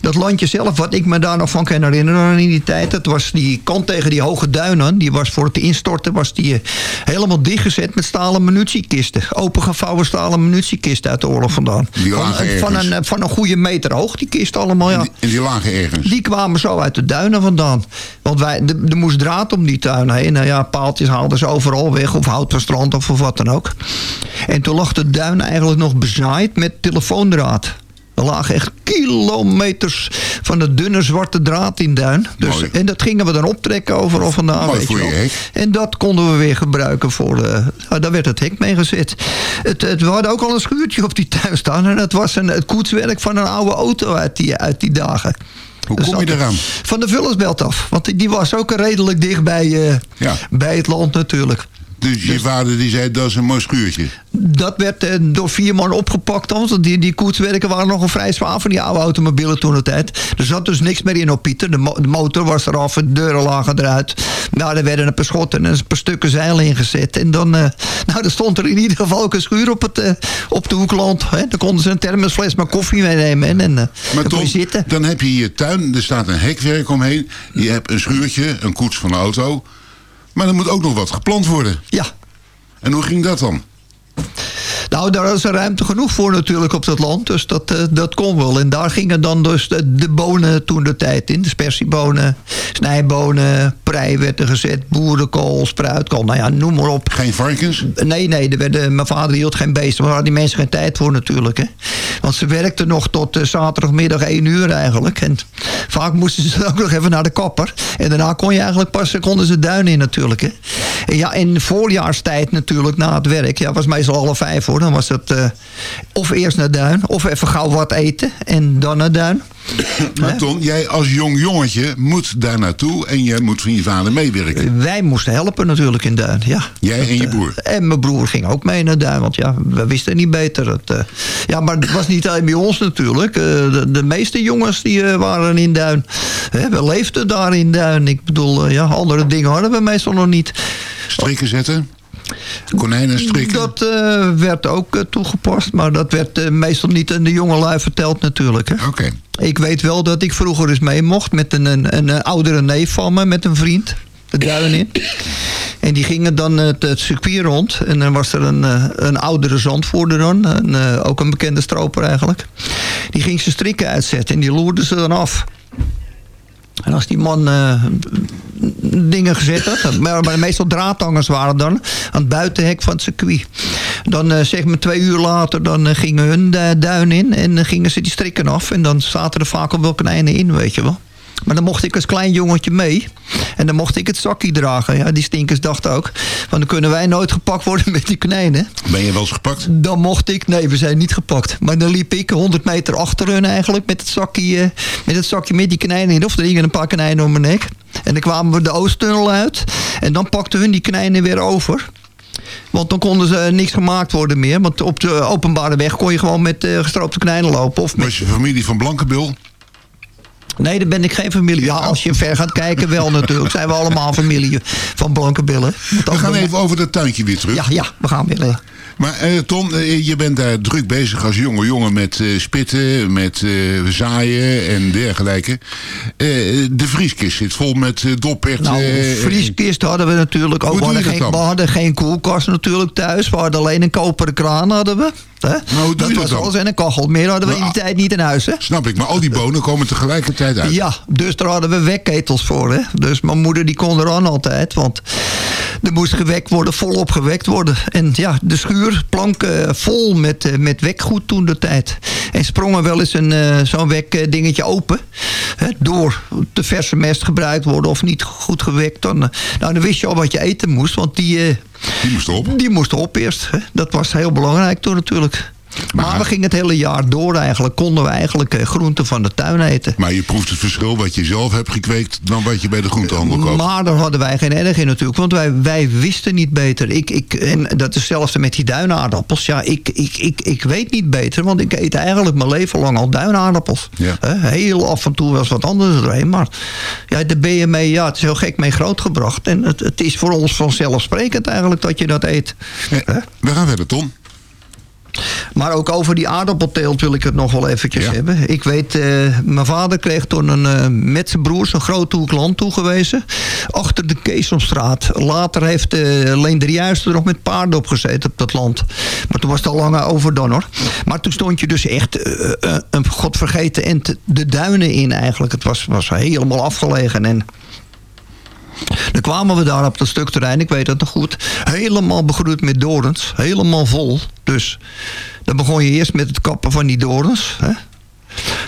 Dat landje zelf, wat ik me daar nog van kan herinneren in die tijd... dat was die kant tegen die hoge duinen. Die was voor het instorten was die, eh, helemaal dichtgezet met stalen munitiekisten. Opengevouwen stalen munitiekisten uit de oorlog vandaan. Die Van, lagen van, ergens. een, eh, van een goede meter hoog, die kisten allemaal, ja. En die lagen ergens. Die kwamen zo uit de duinen vandaan. Want wij, er er moest draad om die tuin heen. Nou ja, paaltjes haalden ze overal weg. Of hout van strand of wat dan ook. En toen lag de duin eigenlijk nog bezaaid met telefoondraad. Er lagen echt kilometers van de dunne zwarte draad in duin. Dus, Mooi. en dat gingen we dan optrekken overal vandaan. Mooi weet voor je hek. En dat konden we weer gebruiken voor... de nou, daar werd het hek mee gezet. Het, het, we hadden ook al een schuurtje op die tuin staan. En dat was een, het koetswerk van een oude auto uit die, uit die dagen. Hoe Dus kom je eraan? Van de Vullersbelt af. Want die- die was ook redelijk dicht bij, eh, Ja. bij het land natuurlijk. Dus je vader die zei, dat is een mooi schuurtje. Dat werd eh, door vier man opgepakt. Want die, die koetswerken waren nogal vrij zwaar van die oude automobielen toen de tijd. Er zat dus niks meer in op Pieter. De, mo- de motor was eraf, de deuren lagen eruit. Nou, er werden een paar schotten en een paar stukken zeil ingezet. En dan eh, nou, er stond er in ieder geval ook een schuur op, het, eh, op de hoekland. Hè. Dan konden ze een thermosfles met koffie meenemen. En, en Maar dan Tom, dan heb je je tuin, er staat een hekwerk omheen. Je hebt een schuurtje, een koets van de auto. Maar er moet ook nog wat geplant worden. Ja, En hoe ging dat dan? Nou, daar is er ruimte genoeg voor natuurlijk op dat land. Dus dat, eh, dat kon wel. En daar gingen dan dus de, de bonen toen de tijd in. De spersiebonen, snijbonen, prei werden gezet. Boerenkool, spruitkool. Nou ja, noem maar op. Geen varkens? Nee, nee. Er werden, mijn vader hield geen beesten. Maar daar hadden die mensen geen tijd voor natuurlijk. Hè. Want ze werkten nog tot eh, zaterdagmiddag 1 uur eigenlijk. En vaak moesten ze dan ook nog even naar de kapper. En daarna kon je eigenlijk pas, konden ze duin in natuurlijk. Hè. En ja, in voorjaarstijd natuurlijk, na het werk. Ja, was meestal alle vijf hoor. Dan was het eh, of eerst naar duin. Of even gauw wat eten. En dan naar duin. Maar Ton, jij als jong jongetje moet daar naartoe en jij moet van je vader meewerken. Wij moesten helpen natuurlijk in Duin, ja. Jij en je broer? En mijn broer ging ook mee naar Duin, want ja, we wisten niet beter. Het, eh, ja, maar het was niet alleen bij ons natuurlijk. Eh, de, de meeste jongens die eh, waren in Duin. We leefden daar in Duin. Ik bedoel, eh, ja, andere dingen hadden we meestal nog niet. Strikken zetten? Konijnen strikken? Dat eh, werd ook eh, toegepast, maar dat werd eh, meestal niet aan de jongelui verteld natuurlijk. Oké. Ik weet wel dat ik vroeger eens mee mocht met een, een, een, oudere neef van me, met een vriend. De duin in. En die gingen dan het, het circuit rond. En dan was er een, een oudere zandvoerder dan. Een, ook een bekende stroper eigenlijk. Die ging zijn strikken uitzetten en die loerde ze dan af. En als die man eh, dingen gezet had, maar, meestal draadhangers waren dan aan het buitenhek van het circuit. Dan eh, zeg maar twee uur later, dan eh, gingen hun duin in en gingen ze die strikken af. En dan zaten er vaak al wel konijnen in, weet je wel. Maar dan mocht ik als klein jongetje mee. En dan mocht ik het zakje dragen. Ja, die stinkers dachten ook. Want dan kunnen wij nooit gepakt worden met die konijnen. Ben je wel eens gepakt? Dan mocht ik, nee, we zijn niet gepakt. Maar dan liep ik 100 meter achter hun eigenlijk met het zakje, eh, met, het zakje met die konijnen in. Of er hingen een paar konijnen om mijn nek. En dan kwamen we de Oosttunnel uit. En dan pakten hun die konijnen weer over. Want dan konden ze niks gemaakt worden meer. Want op de openbare weg kon je gewoon met eh, gestroopte konijnen lopen. Of met... Was je familie van Blankenbil? Nee, dan ben ik geen familie. Ja, als je ver gaat kijken wel natuurlijk. Zijn we allemaal familie van blanke billen. We gaan even over dat tuintje weer terug. Ja, ja we gaan weer. Maar eh, Ton, eh, je bent daar druk bezig als jonge jongen met eh, spitten, met zaaien en dergelijke. De vrieskist zit vol met uh, doppert. Nou, vrieskist hadden we natuurlijk ook. We hadden, geen, we hadden geen koelkast natuurlijk thuis. We hadden alleen een koperen kraan hadden we. Hè? Nou, dat was alles en een kachel. Meer hadden we in Nou, die tijd niet in huis. Hè? Snap ik, maar al die bonen komen tegelijkertijd uit. Ja, dus daar hadden we wekketels voor. Hè? Dus mijn moeder die kon er aan altijd. Want er moest gewekt worden, volop gewekt worden. En ja, de schuur, planken vol met, eh, met wekgoed toen de tijd. En sprongen wel eens een, eh, zo'n wekdingetje open. Hè? Door te verse mest gebruikt worden of niet goed gewekt. Dan, eh, nou, dan wist je al wat je eten moest. Want die, eh, Die moest op. die moest op eerst. Hè? Dat was heel belangrijk toen natuurlijk. Maar, we gingen het hele jaar door eigenlijk. Konden we eigenlijk eh, groenten van de tuin eten. Maar je proeft het verschil wat je zelf hebt gekweekt dan wat je bij de groentehandel koopt. Maar daar hadden wij geen erg in natuurlijk. Want wij, wij wisten niet beter. Ik, ik, en dat is hetzelfde met die duinaardappels. Ja, ik, ik, ik, ik weet niet beter. Want ik eet eigenlijk mijn leven lang al duinaardappels. Ja. Heel af en toe was wat anders doorheen. Maar ja, daar ben je mee, ja, het is heel gek mee grootgebracht. En het, het is voor ons vanzelfsprekend eigenlijk dat je dat eet. Hè? We gaan verder, Ton. Maar ook over die aardappelteelt wil ik het nog wel eventjes Ja. hebben. Ik weet, eh, mijn vader kreeg toen een, eh, met zijn broers een groot hoek land toegewezen. Achter de Keesomstraat. Later heeft uh, Leen de Juiste er nog met paarden op gezeten op dat land. Maar toen was het al lang over dan hoor. Maar toen stond je dus echt een godvergeten en de duinen in eigenlijk. Het was, was helemaal afgelegen en... Dan kwamen we daar op dat stuk terrein, ik weet dat nog goed. Helemaal begroeid met dorens. Helemaal vol. Dus dan begon je eerst met het kappen van die dorens. Hè?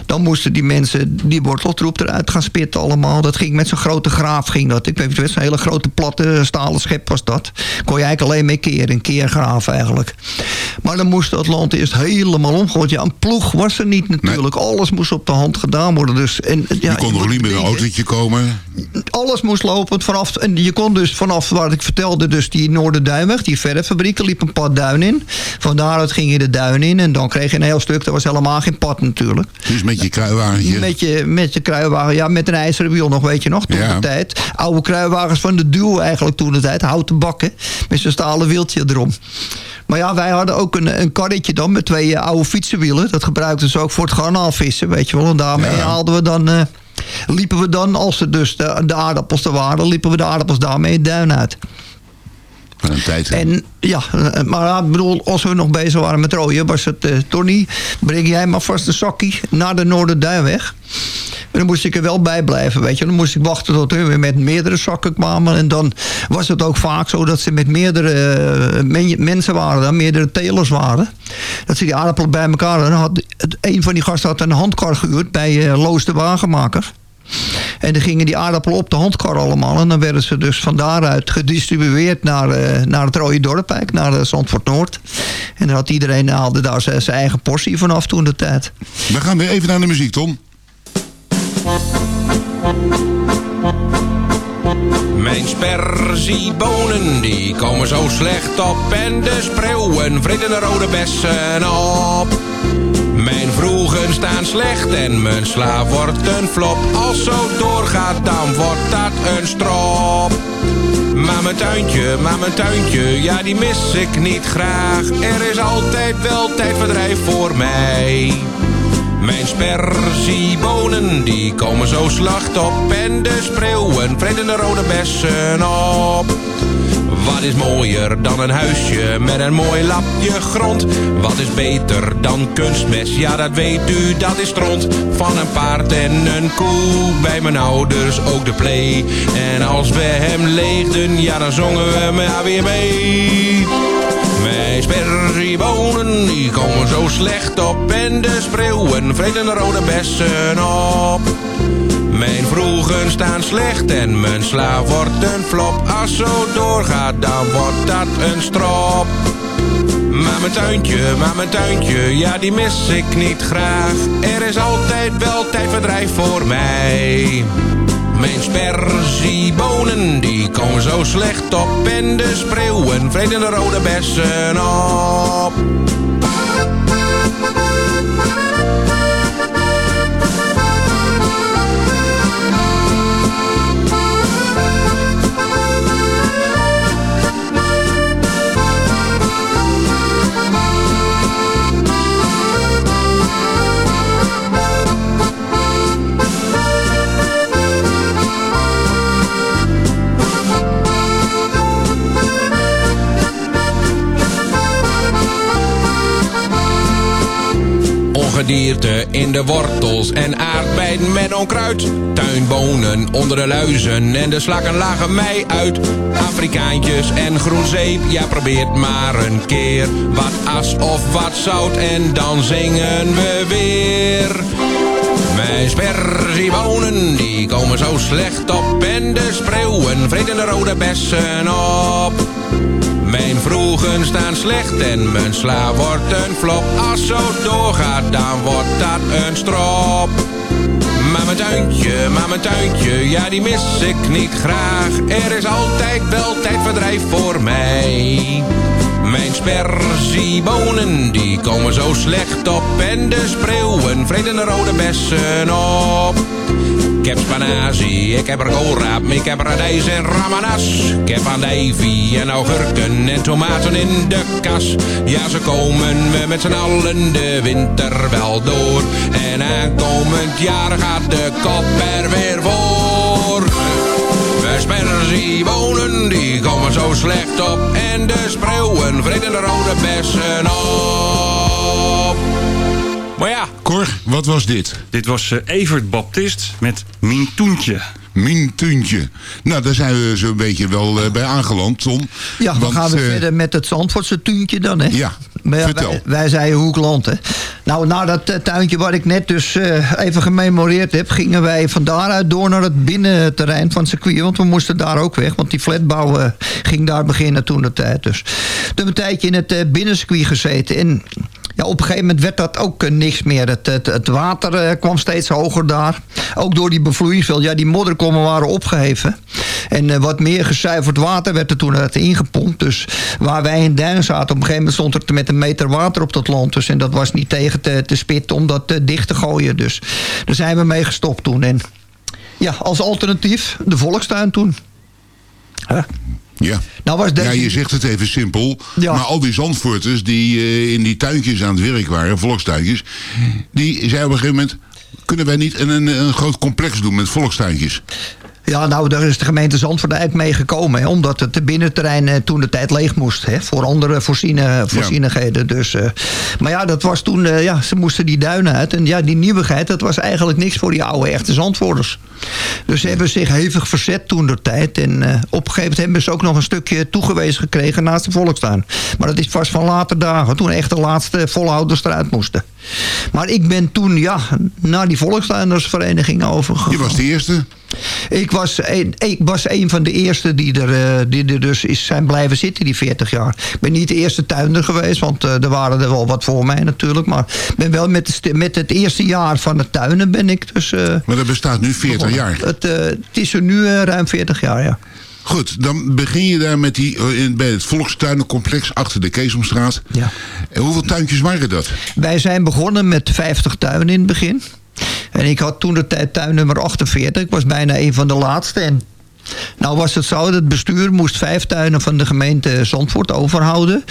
Dan moesten die mensen die worteltroep eruit gaan spitten allemaal. Dat ging met zo'n grote graaf ging dat. Ik weet niet, zo'n hele grote platte stalen schep was dat. Kon je eigenlijk alleen mee keren. Een keergraaf eigenlijk. Maar dan moest dat land eerst helemaal omgooien. Ja, een ploeg was er niet natuurlijk. Alles moest op de hand gedaan worden. Dus, en, ja, je kon nog niet met een autootje komen. alles moest lopen vanaf. En je kon dus vanaf waar ik vertelde, dus die Noorderduinweg, die verffabriek, er liep een pad duin in. Van daaruit ging je de duin in en dan kreeg je een heel stuk. Dat was helemaal geen pad natuurlijk. Dus met je kruiwagentje. Met je, met je kruiwagen, ja, met een ijzeren wiel nog, weet je nog, toen Ja. de tijd. Oude kruiwagens van de duw eigenlijk toen de tijd, houten bakken, met zo'n stalen wieltje erom. Maar ja, wij hadden ook een, een karretje dan met twee eh, oude fietsenwielen. Dat gebruikten ze ook voor het garnaalvissen, weet je wel. En daarmee haalden we dan, eh, liepen we dan, als er dus de, de aardappels er waren, liepen we de aardappels daarmee het duin uit. En ja, eh, maar ik bedoel, als we nog bezig waren met rooien, was het eh Tony, breng jij maar vast een zakje naar de Noorderduinweg. En dan moest ik er wel bij blijven, weet je. Dan moest ik wachten tot hun weer met meerdere zakken kwamen. En dan was het ook vaak zo dat ze met meerdere eh, men- mensen waren, dan, meerdere telers waren. Dat ze die aardappelen bij elkaar hadden. Had een van die gasten had een handkar gehuurd bij eh, Loos de Wagenmaker. En dan gingen die aardappelen op de handkar allemaal. En dan werden ze dus van daaruit gedistribueerd naar, eh, naar het Rode Dorp, eigenlijk, naar eh, Zandvoort Noord. En dan had iedereen haalde daar zijn zijn eigen portie vanaf toen de tijd. We gaan weer even naar de muziek, Ton. Mijn sperziebonen die komen zo slecht op en de spreeuwen vreten de rode bessen op. Mijn vroegen staan slecht en mijn sla wordt een flop. Als zo doorgaat dan wordt dat een strop. Maar mijn tuintje, maar mijn tuintje, ja die mis ik niet graag. Er is altijd wel tijdverdrijf voor mij. Mijn sperziebonen, die komen zo slacht op. En de spreeuwen vreten de rode bessen op. Wat is mooier dan een huisje met een mooi lapje grond? Wat is beter dan kunstmest? Ja, dat weet u, dat is stront. Van een paard en een koe, bij mijn ouders ook de play. En als we hem leegden, ja, dan zongen we maar weer mee. Mijn Mijn sperziebonen die komen zo slecht op en de spreeuwen vreten de rode bessen op. Mijn vroegen staan slecht en mijn sla wordt een flop. Als zo doorgaat, dan wordt dat een strop. Maar mijn tuintje, maar mijn tuintje, ja die mis ik niet graag. Er is altijd wel tijdverdrijf voor mij. Mijn sperziebonen, die komen zo slecht op. En de spreeuwen vreten de rode bessen op. ongedierte in de wortels en aardbeien met onkruid. Tuinbonen onder de luizen en de slakken lagen mij uit. Afrikaantjes en groenzeep, ja probeert maar een keer. Wat as of wat zout en dan zingen we weer. Mijn sperziebonen, die komen zo slecht op. En de spreeuwen vreten de rode bessen op. Mijn vroegen staan slecht en mijn sla wordt een flop. Als zo doorgaat, dan wordt dat een strop. Maar mijn tuintje, maar mijn tuintje, ja die mis ik niet graag. Er is altijd wel tijdverdrijf voor mij. Mijn sperziebonen, die komen zo slecht op. En de spreeuwen vreten de rode bessen op. Ik heb spanazie, ik heb koolraap, ik heb radijs en ramanas. Ik heb andijvie en augurken en tomaten in de kas. Ja, ze komen we met z'n allen de winter wel door. En aankomend jaar gaat de kop er weer voor. Sperziebonen, die komen zo slecht op. En de spreeuwen vreten de rode bessen op. Maar ja. Cor, wat was dit? Dit was eh, Evert Baptist met Mintoentje. Mintuntje. Nou, daar zijn we zo'n beetje wel eh, bij aangeland, Tom. Ja, dan Want, gaan we eh, verder met het Zandvoortse tuintje dan, hè? Ja, Maar ja, vertel. wij, wij zeiden Hoekland, hè. Nou, na dat tuintje wat ik net dus eh, even gememoreerd heb... gingen wij van daaruit door naar het binnenterrein van het circuit. Want we moesten daar ook weg, want die flatbouw ging daar beginnen toen de tijd. Dus toen een tijdje in het eh, binnencircuit gezeten. En ja, op een gegeven moment werd dat ook eh, niks meer. Het, het, het water eh, kwam steeds hoger daar. Ook door die bevloeiingsveld. Ja, die modderkommen waren opgeheven. En eh, wat meer gezuiverd water werd er toen uit ingepompt. Dus waar wij in Duin zaten, op een gegeven moment stond er met een meter water op dat land. Dus, en dat was niet tegen te, te spitten om dat dicht te gooien. Dus daar zijn we mee gestopt toen. En ja, als alternatief de volkstuin toen. Huh? Ja. Nou was deze... ja, je zegt het even simpel. Ja. Maar al die Zandvoorters die eh, in die tuintjes aan het werk waren, volkstuintjes... die zeiden op een gegeven moment... kunnen wij niet een, een, een groot complex doen met volkstuintjes? Ja, nou, daar is de gemeente Zandvoort eigenlijk mee gekomen. Hè, omdat het binnenterrein eh, toen de tijd leeg moest. Hè, voor andere voorziene, voorzienigheden. Dus, eh, maar ja, dat was toen... eh, ja, ze moesten die duinen uit. En ja, die nieuwigheid, dat was eigenlijk niks voor die oude echte Zandvoorters. Dus ze hebben zich hevig verzet toen de tijd. En op een gegeven moment hebben ze ook nog een stukje toegewezen gekregen naast de volkstuin. Maar dat is pas van later dagen. Toen echt de laatste volhouders eruit moesten. Maar ik ben toen, ja, naar die volkstuinersvereniging overgegaan. Je was de eerste? Ik was een, ik was een van de eerste die er, eh, die er dus is zijn blijven zitten, die 40 jaar. Ik ben niet de eerste tuinder geweest, want eh, er waren er wel wat voor mij natuurlijk. Maar ben wel met, de met het eerste jaar van het tuinen ben ik dus... eh, Maar dat bestaat nu 40 jaar. het, het is er nu ruim 40 jaar, ja. Goed, dan begin je daar met die, in, bij het volkstuinencomplex achter de Keesomstraat. Ja. En hoeveel tuintjes waren dat? Wij zijn begonnen met 50 tuinen in het begin. En ik had toen de tijd tuin nummer 48. Ik was bijna een van de laatste. En nou was het zo, dat het bestuur moest vijf tuinen van de gemeente Zandvoort overhouden.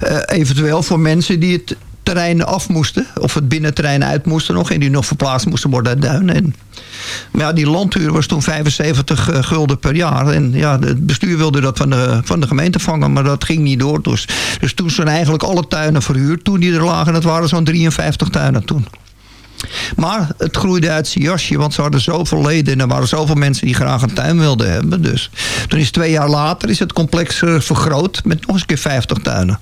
Eh, eventueel voor mensen die het terrein af moesten. Of het binnenterrein uit moesten nog. En die nog verplaatst moesten worden uit duinen. En, maar ja, die landhuur was toen 75 eh, gulden per jaar. En ja, het bestuur wilde dat van de, van de gemeente vangen. Maar dat ging niet door. Dus, dus toen zijn eigenlijk alle tuinen verhuurd. Toen die er lagen, dat waren zo'n 53 tuinen toen. Maar het groeide uit zijn jasje, want ze hadden zoveel leden... en er waren zoveel mensen die graag een tuin wilden hebben. Dus toen is twee jaar later is het complex eh, vergroot met nog eens een keer 50 tuinen.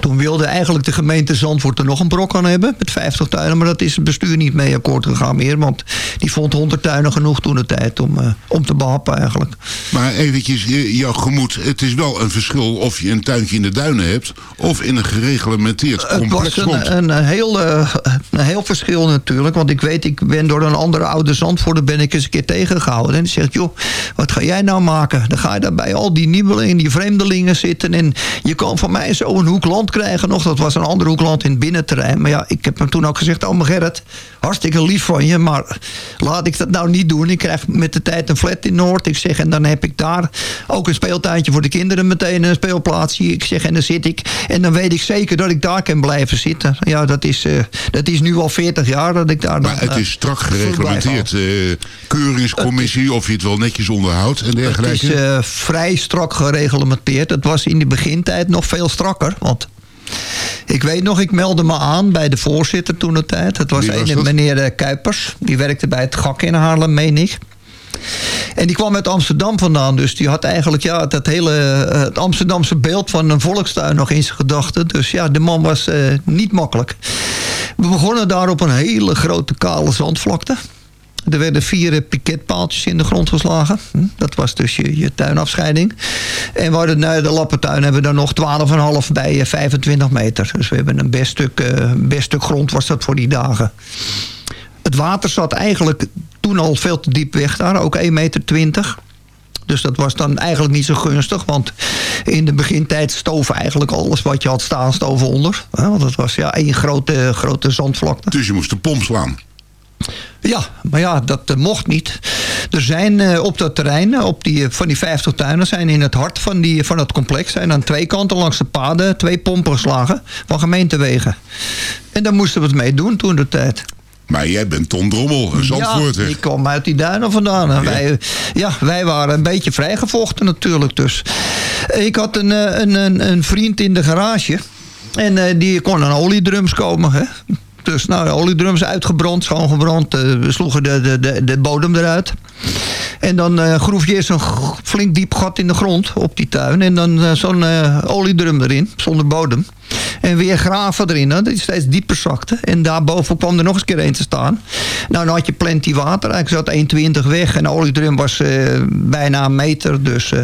Toen wilde eigenlijk de gemeente Zandvoort er nog een brok aan hebben. Met 50 tuinen. Maar dat is het bestuur niet mee akkoord gegaan meer. Want die vond 100 tuinen genoeg toen de tijd om, eh, om te behappen eigenlijk. Maar eventjes, je- jouw gemoed. Het is wel een verschil of je een tuintje in de duinen hebt... of in een gereglementeerd Het complex was grond. een, een, een heel, eh, een heel verschil natuurlijk. Want ik weet, ik ben door een andere oude Zandvoorter ben ik eens een keer tegengehouden. En die zegt, joh, wat ga jij nou maken? Dan ga je daar bij al die nieuwelingen, die vreemdelingen zitten. En je kan van mij zo een hoek land krijgen nog. Dat was een ander hoek land in het binnenterrein. Maar ja, ik heb hem toen ook gezegd, oh Gerrit, hartstikke lief van je. Maar laat ik dat nou niet doen. Ik krijg met de tijd een flat in Noord. Ik zeg, en dan heb ik daar ook een speeltuintje voor de kinderen meteen. Een speelplaatsje. Ik zeg, en dan zit ik. En dan weet ik zeker dat ik daar kan blijven zitten. Ja, dat is, eh, dat is nu al 40 jaar dat ik daar dan, Maar het eh, is strak gereglementeerd. eh, keuringscommissie, of je het wel netjes onderhoudt en Het dergelijke. is eh, vrij strak gereglementeerd. Het was in de begintijd nog veel strakker. Want ik weet nog, ik meldde me aan bij de voorzitter toen de tijd. Het was een dat? meneer eh, Kuipers. Die werkte bij het GAK in Haarlem, meen ik. En die kwam uit Amsterdam vandaan. Dus die had eigenlijk ja, dat hele eh, het Amsterdamse beeld van een volkstuin nog in zijn gedachten. Dus ja, de man was eh, niet makkelijk. We begonnen daar op een hele grote kale zandvlakte. Er werden vier eh, piketpaaltjes in de grond geslagen. Hm, Dat was dus je, tuinafscheiding. En we hadden, nou, de lappentuin hebben we daar nog 12,5 bij eh, 25 meter. Dus we hebben een best stuk, eh, best stuk grond was dat voor die dagen. Het water zat eigenlijk toen al veel te diep weg daar. Ook 1,20 meter. Dus dat was dan eigenlijk niet zo gunstig. Want in de begintijd stoven eigenlijk alles wat je had staan stoven onder. Want het was ja één grote, grote zandvlakte. Dus je moest de pomp slaan. Ja, maar ja, dat eh, mocht niet. Er zijn eh, op dat terrein, eh, op die, van die 50 tuinen... zijn in het hart van, die, van het complex... zijn aan twee kanten langs de paden twee pompen geslagen... van gemeentewegen. En daar moesten we het mee doen toen de tijd. Maar jij bent Ton Drommel, een Zandvoorter. Ja, ik kwam uit die duinen vandaan. En Wij, ja, wij waren een beetje vrijgevochten natuurlijk. Dus. Ik had een, een, een, een vriend in de garage. En die kon aan oliedrums komen. Hè? Dus nou, oliedrums uitgebrand, schoongebrand. eh, we sloegen de, de, de, de bodem eruit. En dan eh, groef je eerst een flink diep gat in de grond op die tuin. En dan eh, zo'n oliedrum erin, zonder bodem. En weer graven erin, hè, dat die steeds dieper zakte. En daarboven kwam er nog eens een keer een te staan. Nou, dan had je plenty water. Eigenlijk zat 1,20 weg. En de oliedrum was eh, bijna een meter. Dus eh,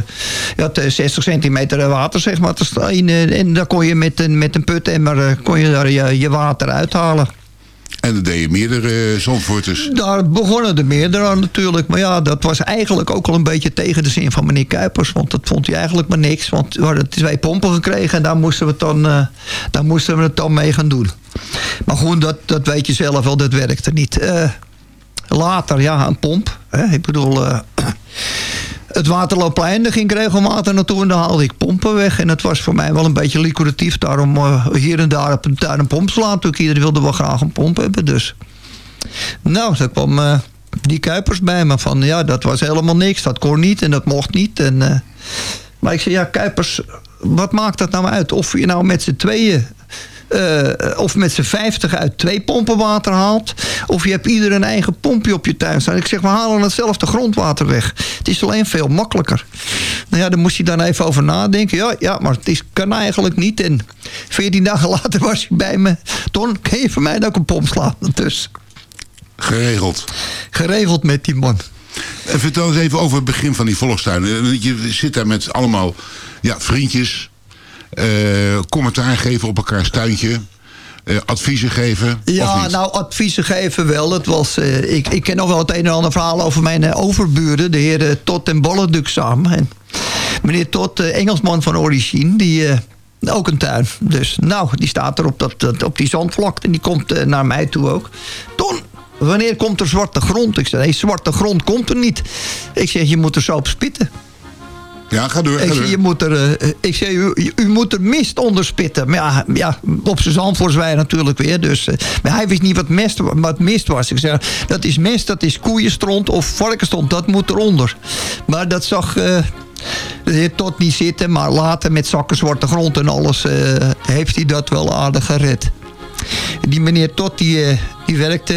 je had eh, 60 centimeter water, zeg maar, te staan. Eh, en daar kon je met een, met een eh, kon je daar je water uithalen. En dat deden meerdere eh, Zandvoorters. Daar begonnen er meerdere aan natuurlijk. Maar ja, dat was eigenlijk ook al een beetje tegen de zin van meneer Kuipers. Want dat vond hij eigenlijk maar niks. Want we hadden twee pompen gekregen en daar moesten we het dan, eh, daar moesten we het dan mee gaan doen. Maar goed, dat, dat weet je zelf wel, dat werkte niet. Eh, later, ja, een pomp. Hè? Ik bedoel, het Waterloopplein, daar ging ik regelmatig naartoe en dan haalde ik pompen weg. En het was voor mij wel een beetje lucratief daarom eh, hier en daar op een pomp slaan. Natuurlijk, iedereen wilde wel graag een pomp hebben, dus... Nou, daar kwam eh, die Kuipers bij me van... ja, dat was helemaal niks, dat kon niet en dat mocht niet. En, eh, maar ik zei, ja, Kuipers, wat maakt dat nou uit? Of je nou met z'n tweeën... eh, of met z'n vijftig uit twee pompen water haalt... of je hebt ieder een eigen pompje op je tuin staan. Ik zeg, we halen hetzelfde grondwater weg. Het is alleen veel makkelijker. Nou ja, daar moest hij dan even over nadenken. Ja, ja maar het is, kan eigenlijk niet. En veertien dagen later was hij bij me. Ton, kun je voor mij ook een pomp slaan? Dus Geregeld. geregeld met die man. En vertel eens even over het begin van die volkstuin. Eh, Je zit daar met allemaal ja, vriendjes. Eh, commentaar geven op elkaars tuintje. eh, adviezen geven. Ja, nou, adviezen geven wel. Het was, eh, ik, ik ken nog wel het een en ander verhaal over mijn eh, overburen. De heren Tot en Bolleduk samen. En meneer Tot, Engelsman van origine, die... ook een tuin. Dus nou, die staat er op, dat, dat, op die zandvlakte. En die komt naar mij toe ook. Ton, wanneer komt er zwarte grond? Ik zei, nee, zwarte grond komt er niet. Ik zeg, je moet er zo op spitten. Ja, ga door. Ga Ik door. zeg, je moet er, eh, ik zeg u, u moet er mist onder spitten. Maar ja, ja op zijn zandvoortswij natuurlijk weer. Dus, eh, maar hij wist niet wat, mest, wat mist was. Ik zeg, dat is mest, dat is koeienstront of varkenstront. Dat moet eronder. Maar dat zag eh, de heer Tot niet zitten. Maar later met zakken zwarte grond en alles heeft hij dat wel aardig gered. Die meneer Tot die, die werkte...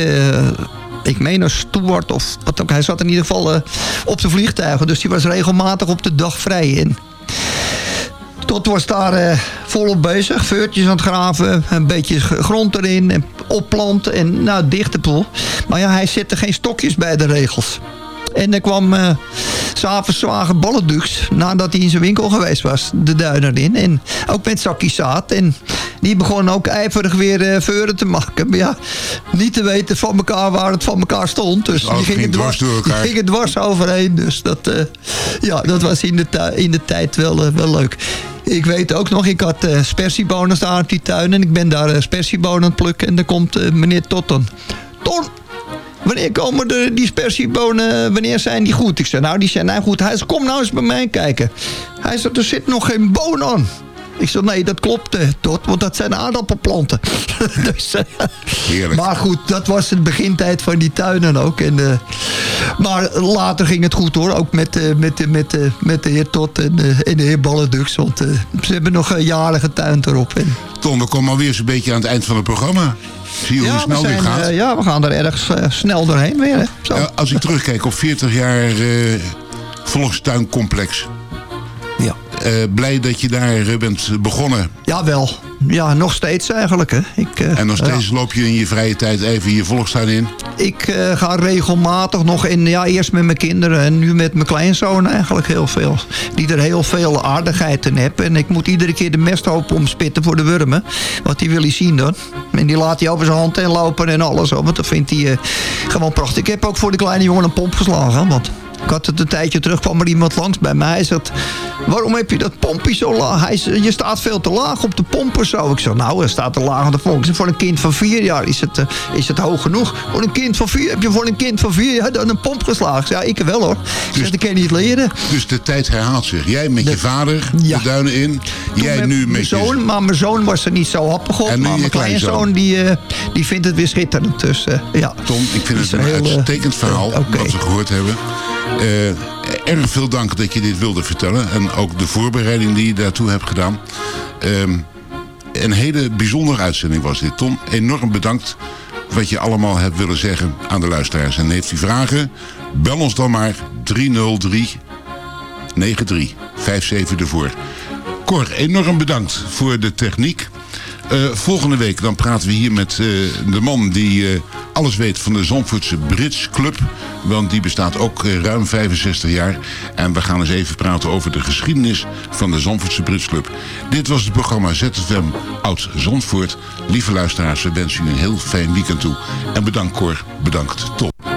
ik meen een steward of wat ook. Hij zat in ieder geval eh, op de vliegtuigen. Dus die was regelmatig op de dag vrij. En Tot was daar eh, volop bezig. Veurtjes aan het graven, een beetje grond erin en opplanten en nou, dichtenpoel. Maar ja, hij zette geen stokjes bij de regels. En er kwam uh, s'avonds zwager Ballendux, nadat hij in zijn winkel geweest was, de duiner in. En ook met zakjes zaad. En die begon ook ijverig weer uh, veuren te maken. Maar ja, niet te weten van elkaar waar het van elkaar stond. Dus Oh, die ging gingen dwars door elkaar. Die gingen dwars overheen. Dus dat, eh, ja, dat was in de, in de tijd wel, wel leuk. Ik weet ook nog, ik had uh, spersiebonen daar op die tuin. En ik ben daar uh, spersiebonen aan het plukken. En dan komt meneer Totten. Ton, Wanneer komen de, die spersiebonen, wanneer zijn die goed? Ik zei, nou, die zijn nou goed. Hij zei, kom nou eens bij mij kijken. Hij zei, er zit nog geen boon aan. Ik zei, nee, dat klopt, eh, Tot, want dat zijn aardappelplanten. dus, eh, maar goed, dat was het begintijd van die tuinen ook. En, eh, maar later ging het goed hoor, ook met, met, met, met de heer Tot en, en de heer Ballendux. Want ze hebben nog een jaren getuind erop. En, Ton, we komen alweer zo'n beetje aan het eind van het programma. Zie je hoe ja, snel we dit gaat? eh, ja, we gaan er erg eh, snel doorheen weer. Hè? Zo. Als ik terugkijk op 40 jaar eh volkstuincomplex. Eh, blij dat je daar eh, bent begonnen. Jawel. Ja, nog steeds eigenlijk. Hè. Ik, eh, En nog steeds ja. loop je in je vrije tijd even je volkstuin in. Ik ga regelmatig nog in, ja, eerst met mijn kinderen en nu met mijn kleinzoon eigenlijk heel veel. Die er heel veel aardigheid in heeft. En ik moet iedere keer de mesthoop omspitten voor de wurmen. Want die wil hij zien dan. En die laat hij over zijn hand heen lopen en alles. hoor, Want dat vindt hij gewoon prachtig. Ik heb ook voor de kleine jongen een pomp geslagen. Want ik had het een tijdje terug, kwam er iemand langs bij mij. Hij zegt, waarom heb je dat pompje zo laag? Hij je staat veel te laag op de pomp of zo. Ik zeg, nou, hij staat te laag aan de pomp. Zeg, voor een kind van vier jaar is het, eh, is het hoog genoeg. Voor een kind van vier, heb je voor een kind van vier jaar dan een pomp geslagen? Ja, ik wel hoor. Ik zeg, dat kan je niet leren. Dus de tijd herhaalt zich. Jij met je vader de duinen in. Jij nu mijn met je... zoon, maar mijn zoon was er niet zo happig op. En Maar mijn kleinzoon. die, eh, die vindt het weer schitterend. Dus, eh, ja. Tom, ik vind het Die een heel, uitstekend verhaal wat we gehoord hebben. Eh, erg veel dank dat je dit wilde vertellen. En ook de voorbereiding die je daartoe hebt gedaan. Ehm, een hele bijzondere uitzending was dit. Tom, enorm bedankt wat je allemaal hebt willen zeggen aan de luisteraars. En heeft u vragen? Bel ons dan maar 303 93 57 ervoor. Cor, enorm bedankt voor de techniek. Eh, volgende week dan praten we hier met eh, de man die eh, alles weet van de Zandvoortse Brits Club. Want die bestaat ook ruim 65 jaar. En we gaan eens even praten over de geschiedenis van de Zandvoortse Brits Club. Dit was het programma ZFM Oud Zandvoort. Lieve luisteraars, we wensen u een heel fijn weekend toe. En bedankt Cor, bedankt Tom.